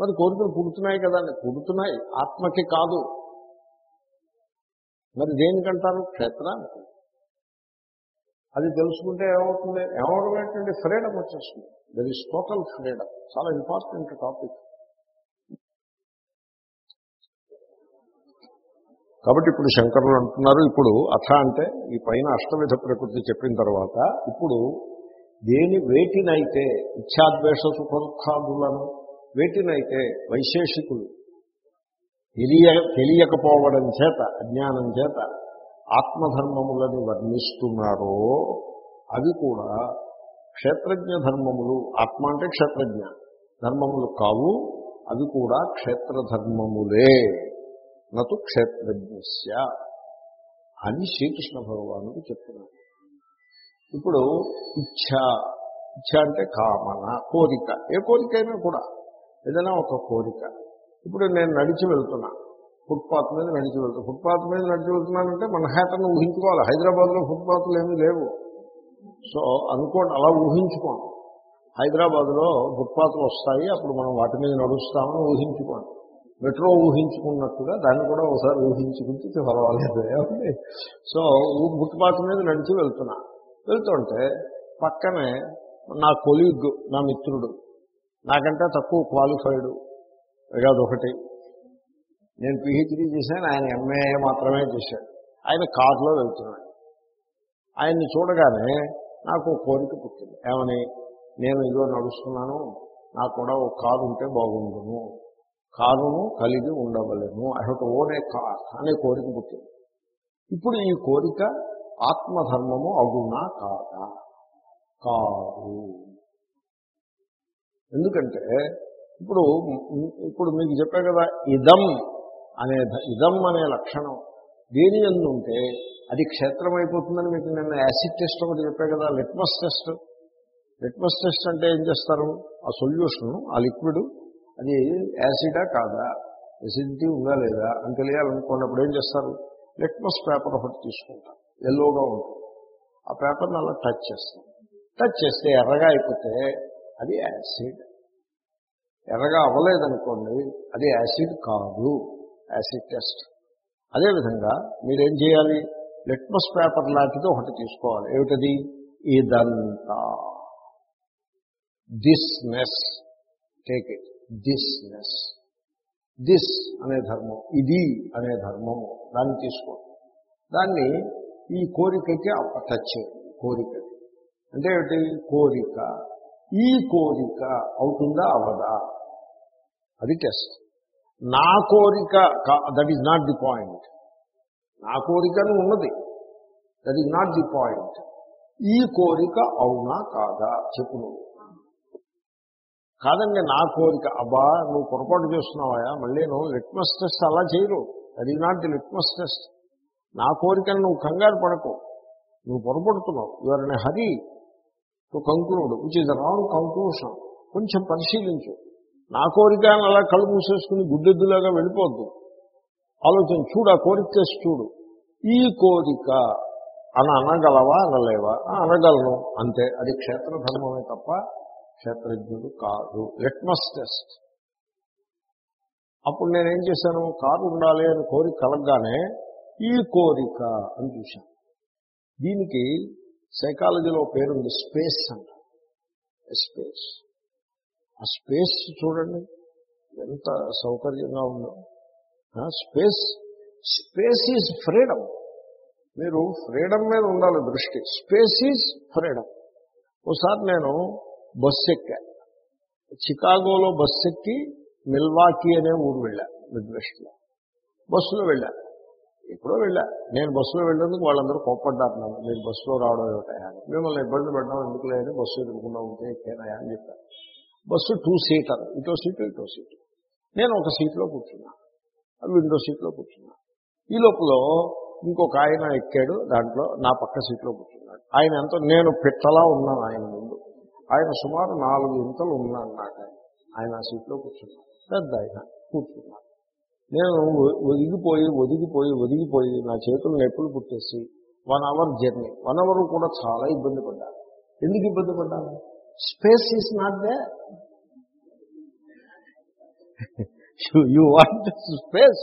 మరి కోరికలు పుడుతున్నాయి కదా పుడుతున్నాయి ఆత్మకి కాదు. మరి దేనికంటారు? క్షేత్రానికి. అది తెలుసుకుంటే ఏమవుతుంది? ఏమవడం ఏంటంటే ఫ్రీడమ్ వచ్చేస్తుంది. దర్ ఈస్ టోటల్ ఫ్రీడమ్ చాలా ఇంపార్టెంట్ టాపిక్ కాబట్టి ఇప్పుడు శంకరులు అంటున్నారు ఇప్పుడు అథ అంటే ఈ పైన అష్టవిధ ప్రకృతి చెప్పిన తర్వాత ఇప్పుడు దేని వేటినైతే ఇచ్ఛాద్వేష సుఖదుఖాదులను వేటినైతే వైశేషికులు తెలియ తెలియకపోవడం చేత అజ్ఞానం చేత ఆత్మధర్మములని వర్ణిస్తున్నారో అవి కూడా క్షేత్రజ్ఞ ధర్మములు. ఆత్మ అంటే క్షేత్రజ్ఞ. ధర్మములు కావు అవి కూడా క్షేత్రధర్మములే. నతు క్షేత్రజ్ఞస్య అని శ్రీకృష్ణ భగవానుడు చెప్తున్నారు ఇప్పుడు ఇచ్ఛ ఇచ్ఛ అంటే కామన కోరిక. ఏ కోరికైనా కూడా ఏదైనా ఒక కోరిక. ఇప్పుడు నేను నడిచి వెళ్తున్నా. ఫుట్పాత్ మీద నడిచి వెళ్తాం ఫుట్పాత్ మీద నడిచి వెళ్తున్నానంటే మన్హాటన్ ఊహించుకోవాలి. హైదరాబాద్లో ఫుట్పాత్లు ఏమీ లేవు. సో అనుకోండి అలా ఊహించుకోండి. హైదరాబాద్లో ఫుట్పాత్లు వస్తాయి అప్పుడు మనం వాటి మీద నడుస్తామని ఊహించుకోండి. మెట్రో ఊహించుకున్నట్టుగా దాన్ని కూడా ఒకసారి ఊహించుకుంటే పర్వాలేదు. సో ఊ- ఫుట్పాత్ మీద నడిచి వెళ్తున్నా. వెళ్తుంటే పక్కనే నా కొలీగ్ నా మిత్రుడు నాకంటే తక్కువ క్వాలిఫైడ్ అదొకటి నేను పిహెచ్డీ చేశాను ఆయన ఎంఏ మాత్రమే చేశాడు. ఆయన కారులో వెళ్తున్నాడు. ఆయన్ని చూడగానే నాకు కోరిక పుట్టింది. ఏమని? నేను ఇదో నడుస్తున్నాను నాకు కూడా ఒక కారు ఉంటే బాగుండును. కారును కలిగి ఉండవలేను. I have to own a car అనే కోరిక పుట్టింది. ఇప్పుడు ఈ కోరిక ఆత్మధర్మము అగునా కాదా? కాదు. ఎందుకంటే ఇప్పుడు ఇప్పుడు మీకు చెప్పా కదా ఇదం అనే ఇదం అనే లక్షణం దేని ఎందుంటే అది క్షేత్రం అయిపోతుందని మీకు నిన్న యాసిడ్ టెస్ట్ ఒకటి చెప్పే కదా లిట్మస్ టెస్ట్. లిట్మస్ టెస్ట్ అంటే ఏం చేస్తారు? ఆ సొల్యూషన్ ఆ లిక్విడ్ అది యాసిడా కాదా? ఎసిడిటీ ఉందా లేదా? అని తెలియాలనుకున్నప్పుడు ఏం చేస్తారు? లిట్మస్ పేపర్ ఒకటి తీసుకుంటారు. ఎల్లోగా ఉంటుంది. ఆ పేపర్ని అలా టచ్ చేస్తాం టచ్ చేస్తే ఎర్రగా అయిపోతే అది యాసిడ్. ఎర్రగా అవ్వలేదనుకోండి అది యాసిడ్ కాదు. Acid test. అదేవిధంగా మీరేం చేయాలి? లిట్మస్ పేపర్ లాంటిది ఒకటి తీసుకోవాలి. ఏమిటది? ఇదంతా. Thisness take it. Thisness this అనే ధర్మం. ఇది అనే ధర్మము దాన్ని తీసుకో దాన్ని ఈ కోరికకి టచ్ చేయండి. కోరికకి. అంటే ఏమిటి? కోరిక. ఈ కోరిక అవుతుందా? అవదా? అది టెస్ట్. నా కోరిక that is not the point నా కోరికను ఉన్నది. That is not the point ఈ కోరిక అవునా కాదా? చెప్పు నువ్వు. కాదండి నా కోరిక అబ్బా నువ్వు పొరపాటు చేస్తున్నావా మళ్ళీ నువ్వు లిట్మస్ టెస్ట్ అలా చేయరు. అది నాట్ ది లిట్మస్ టెస్ట్ నా కోరికను నువ్వు కంగారు పడకు. నువ్వు పొరపడుతున్నావు. యువర్ అనే hurry to conclude which is wrong conclusion కొంచెం పరిశీలించు. నా కోరిక అని అలా కళ్ళు మూసేసుకుని గుడ్డెద్దులాగా వెళ్ళిపోద్దు. ఆలోచన చూడు ఆ కోరిక చేసి చూడు. ఈ కోరిక. అని అనగలవా? అనలేవా? ఆ, అనగలను. అంతే అది క్షేత్రధర్మమే తప్ప క్షేత్రజ్ఞుడు కాదు. లిట్మస్ టెస్ట్ అప్పుడు నేనేం చేశాను? కారు ఉండాలి అని కోరిక కలగగానే ఈ కోరిక అని చూశాను. దీనికి సైకాలజీలో పేరుంది స్పేస్ అంట. స్పేస్. ఆ స్పేస్ చూడండి. ఎంత సౌకర్యంగా ఉందో. Space space is freedom. మీరు ఫ్రీడమ్ మీద ఉండాలి దృష్టి. Space is freedom. ఒకసారి నేను బస్సు ఎక్కా. చికాగోలో బస్సు ఎక్కి మిల్వాకి అనే ఊరు వెళ్ళా మిడ్ వెస్ట్లో బస్సులో వెళ్ళా. ఎప్పుడో వెళ్ళా. నేను బస్సులో వెళ్ళేందుకు వాళ్ళందరూ కోప్పడ్డారు నన్ను. మీరు బస్సులో రావడం ఏమిటాయా అని. మిమ్మల్ని ఇబ్బంది పడడం ఎందుకు లేదని బస్సు ఎదుర్కొన్నా ఉంటే ఎక్కేనాయా అని చెప్పాను బస్సు టూ సీటర్ ఇటో సీటు ఇటో సీటు. నేను ఒక సీట్లో కూర్చున్నా విండో సీట్లో కూర్చున్నా. ఈ లోపల ఇంకొక ఆయన ఎక్కాడు దాంట్లో నా పక్క సీట్లో కూర్చున్నాడు. ఆయన ఎంతో నేను పిట్టలా ఉన్నాను ఆయన ముందు. ఆయన సుమారు నాలుగు ఇంతలు ఉన్నాను నాకు. ఆయన ఆ సీట్లో కూర్చున్నాడు. పెద్ద ఆయన కూర్చున్నాను నేను ఒదిగిపోయి ఒదిగిపోయి ఒదిగిపోయి నా చేతులు నొప్పులు పుట్టేసి one hour journey. One hour కూడా చాలా ఇబ్బంది పడ్డాను. ఎందుకు ఇబ్బంది పడ్డాను? Space is not they you want space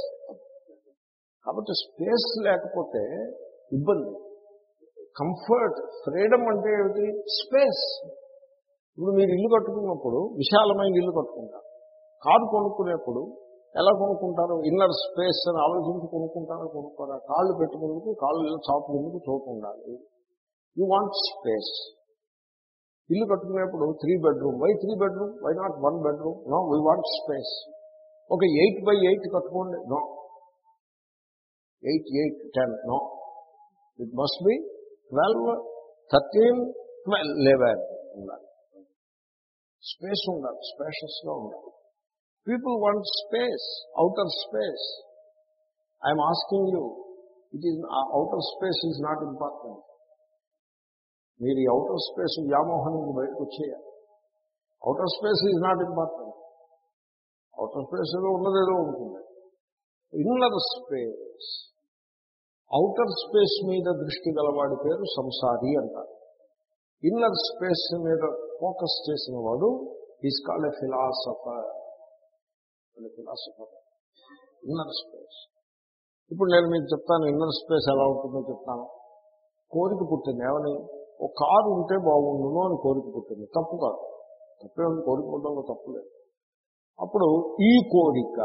కాబట్టి స్పేస్ లేకపోతే ఇబ్బంది. కంఫర్ట్ ఫ్రీడమ్ అంటే ఏమిటి? స్పేస్ ఇప్పుడు మీరు ఇల్లు కట్టుకున్నప్పుడు విశాలమైన ఇల్లు కట్టుకుంటారు. కారు కొనుక్కునేప్పుడు ఎలా కొనుక్కుంటారు? ఇన్నర్ స్పేస్ అని ఆలోచించి కొనుక్కుంటారా కొనుక్కోరా? కాళ్ళు పెట్టుకుందుకు కాళ్ళు చాపుకుందుకు చోటు ఉండాలి. యూ వాంట్ స్పేస్ ఇల్లు కట్టుకునేప్పుడు three bedroom why three bedroom why not one bedroom no we want space ఒక ఎయిట్ బై ఎయిట్ కట్టుకోండి. No eight eight ten no it must be twelve thirteen twelve eleven ఉండాలి. Space ఉండాలి. స్పేషియస్గా ఉండాలి. People want space outer space I'm asking you it is outer space is not important మీరు ఈ outer space వ్యామోహం నుంచి బయటకు వచ్చేయాలి. Outer space is not important. Outer స్పేస్లో ఉన్నదేదో ఉంటుంది. ఇన్నర్ స్పేస్ అవుటర్ స్పేస్ మీద దృష్టి గలవాడి పేరు సంసారి అంటారు. ఇన్నర్ స్పేస్ మీద ఫోకస్ చేసిన వాడు is called a philosopher philosopher inner space ఇప్పుడు నేను మీకు చెప్తాను ఇన్నర్ స్పేస్ ఎలా ఉంటుందో చెప్తాను. కోరిక పుట్టింది ఏమని ఒక కారు ఉంటే బాగుండును అని కోరిక పుట్టింది. తప్పు కాదు. తప్పే ఉంది కోరిక పుట్టడంలో తప్పు లేదు. అప్పుడు ఈ కోరిక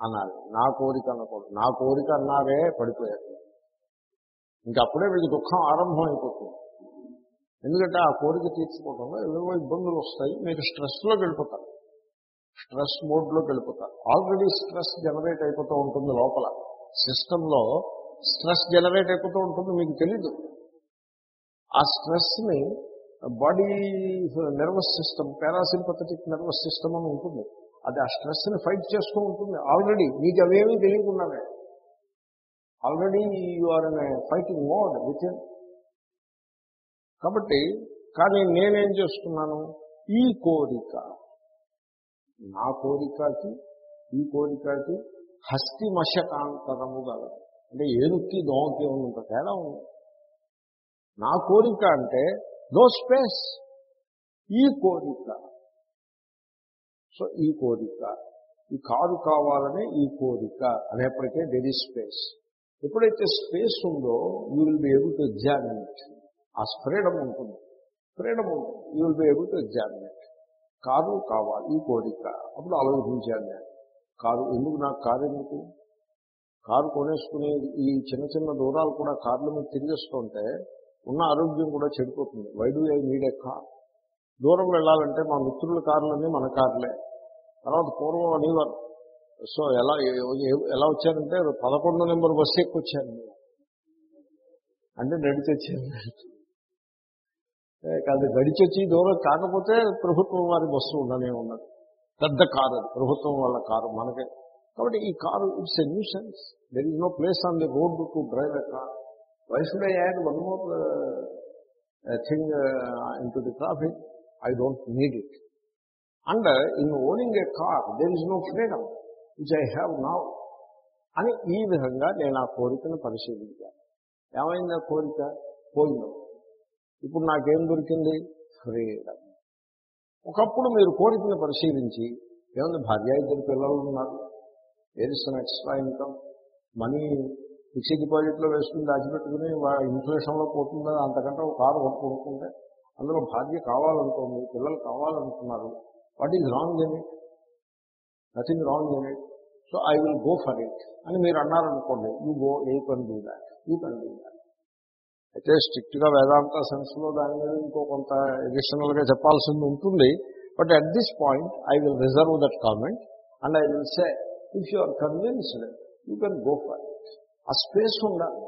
అనాలి. నా కోరిక అనకూడదు. నా కోరిక అన్నారే పడిపోయారు. ఇంకా అప్పుడే వీళ్ళకి దుఃఖం ఆరంభం అయిపోతుంది ఎందుకంటే ఆ కోరిక తీర్చుకోవడంలో ఏవేవో ఇబ్బందులు వస్తాయి. మీరు స్ట్రెస్లోకి వెళ్ళిపోతారు. స్ట్రెస్ మోడ్లోకి వెళ్ళిపోతారు. ఆల్రెడీ స్ట్రెస్ జనరేట్ అయిపోతూ ఉంటుంది లోపల. సిస్టంలో స్ట్రెస్ జనరేట్ అయిపోతూ ఉంటుంది. మీకు తెలీదు. ఆ స్ట్రెస్ని body nervous system parasympathetic nervous system అని ఉంటుంది. అది ఆ స్ట్రెస్ని ఫైట్ చేస్తూ ఉంటుంది. ఆల్రెడీ మీకు అవేమీ తెలియకుండానే. Already you are fighting mode with కాబట్టి కానీ నేనేం చేస్తున్నాను? ఈ కోరిక. నా కోరికకి ఈ కోరికకి హస్తి మశకాంతరము గల అంటే ఏనుక్కి దోమకి ఉన్నంత తేడా ఉంది నా కోరిక అంటే నో స్పేస్ ఈ కోరిక. సో ఈ కోరిక. ఈ కారు కావాలనే ఈ కోరిక. అనేప్పటికే దెర్ ఈ స్పేస్ ఎప్పుడైతే స్పేస్ ఉందో you will be able to examine ఆ ఫ్రీడమ్ ఉంటుంది. ఫ్రీడమ్ ఉంటుంది. You will be able to examine car కావాలి ఈ కోరిక. అప్పుడు ఆలోచించాను నేను. కారు ఎందుకు నాకు కారు ఎందుకు? కారు కొనేసుకునే ఈ చిన్న చిన్న దూరాలు కూడా కార్ల మీద తిరిగేస్తుంటే ఉన్న ఆరోగ్యం కూడా చెడిపోతుంది. Why do I need a car దూరం వెళ్ళాలంటే మా మిత్రుల కార్లన్నీ మన కార్లే. తర్వాత పూర్వం అనేవారు. సో ఎలా ఎలా వచ్చారంటే పదకొండు నెంబర్ బస్సు ఎక్కువచ్చాను అంటే నడిచి కాదు గడిచొచ్చి దూరం కాకపోతే ప్రభుత్వం వారి బస్సు ఉండనే ఉన్నది. పెద్ద కారు అది ప్రభుత్వం వాళ్ళ కారు మనకే. కాబట్టి ఈ car it's a nuisance there is no place on the road to drive a car why should I add one more thing into the traffic I don't need it and in owning a car there is no freedom which I have now అని ఈ విధంగా నేను ఆ కోరికను పరిశీలించాను. ఏమైంది ఆ కోరిక? పోయింది. ఇప్పుడు నాకేం దొరికింది? ఫ్రీడమ్. ఒకప్పుడు మీరు కోరికను పరిశీలించి ఏమైంది భార్య ఇద్దరు పిల్లలు ఉన్నారు there is an extra income money fixed డిపాజిట్లో వేసుకుని దాచిపెట్టుకుని ఇన్ఫ్లేషన్లో పోతుందని అంతకంటే ఒక కారు కొనుక్కుంటే అందులో భార్య కావాలనుకోండి పిల్లలు కావాలనుకున్నారు. What is wrong in it? Nothing wrong in it. So I will go for it అని మీరు అన్నారనుకోండి యూ గో ఏ పని do that you can do that. అయితే స్ట్రిక్ట్గా వేదాంత సెన్స్లో దాని మీద ఇంకో కొంత అడిషనల్గా చెప్పాల్సింది ఉంటుంది. But at this point I will reserve that comment and I will say if you are convinced you can go for it ఆ స్పేస్ ఉండాలి.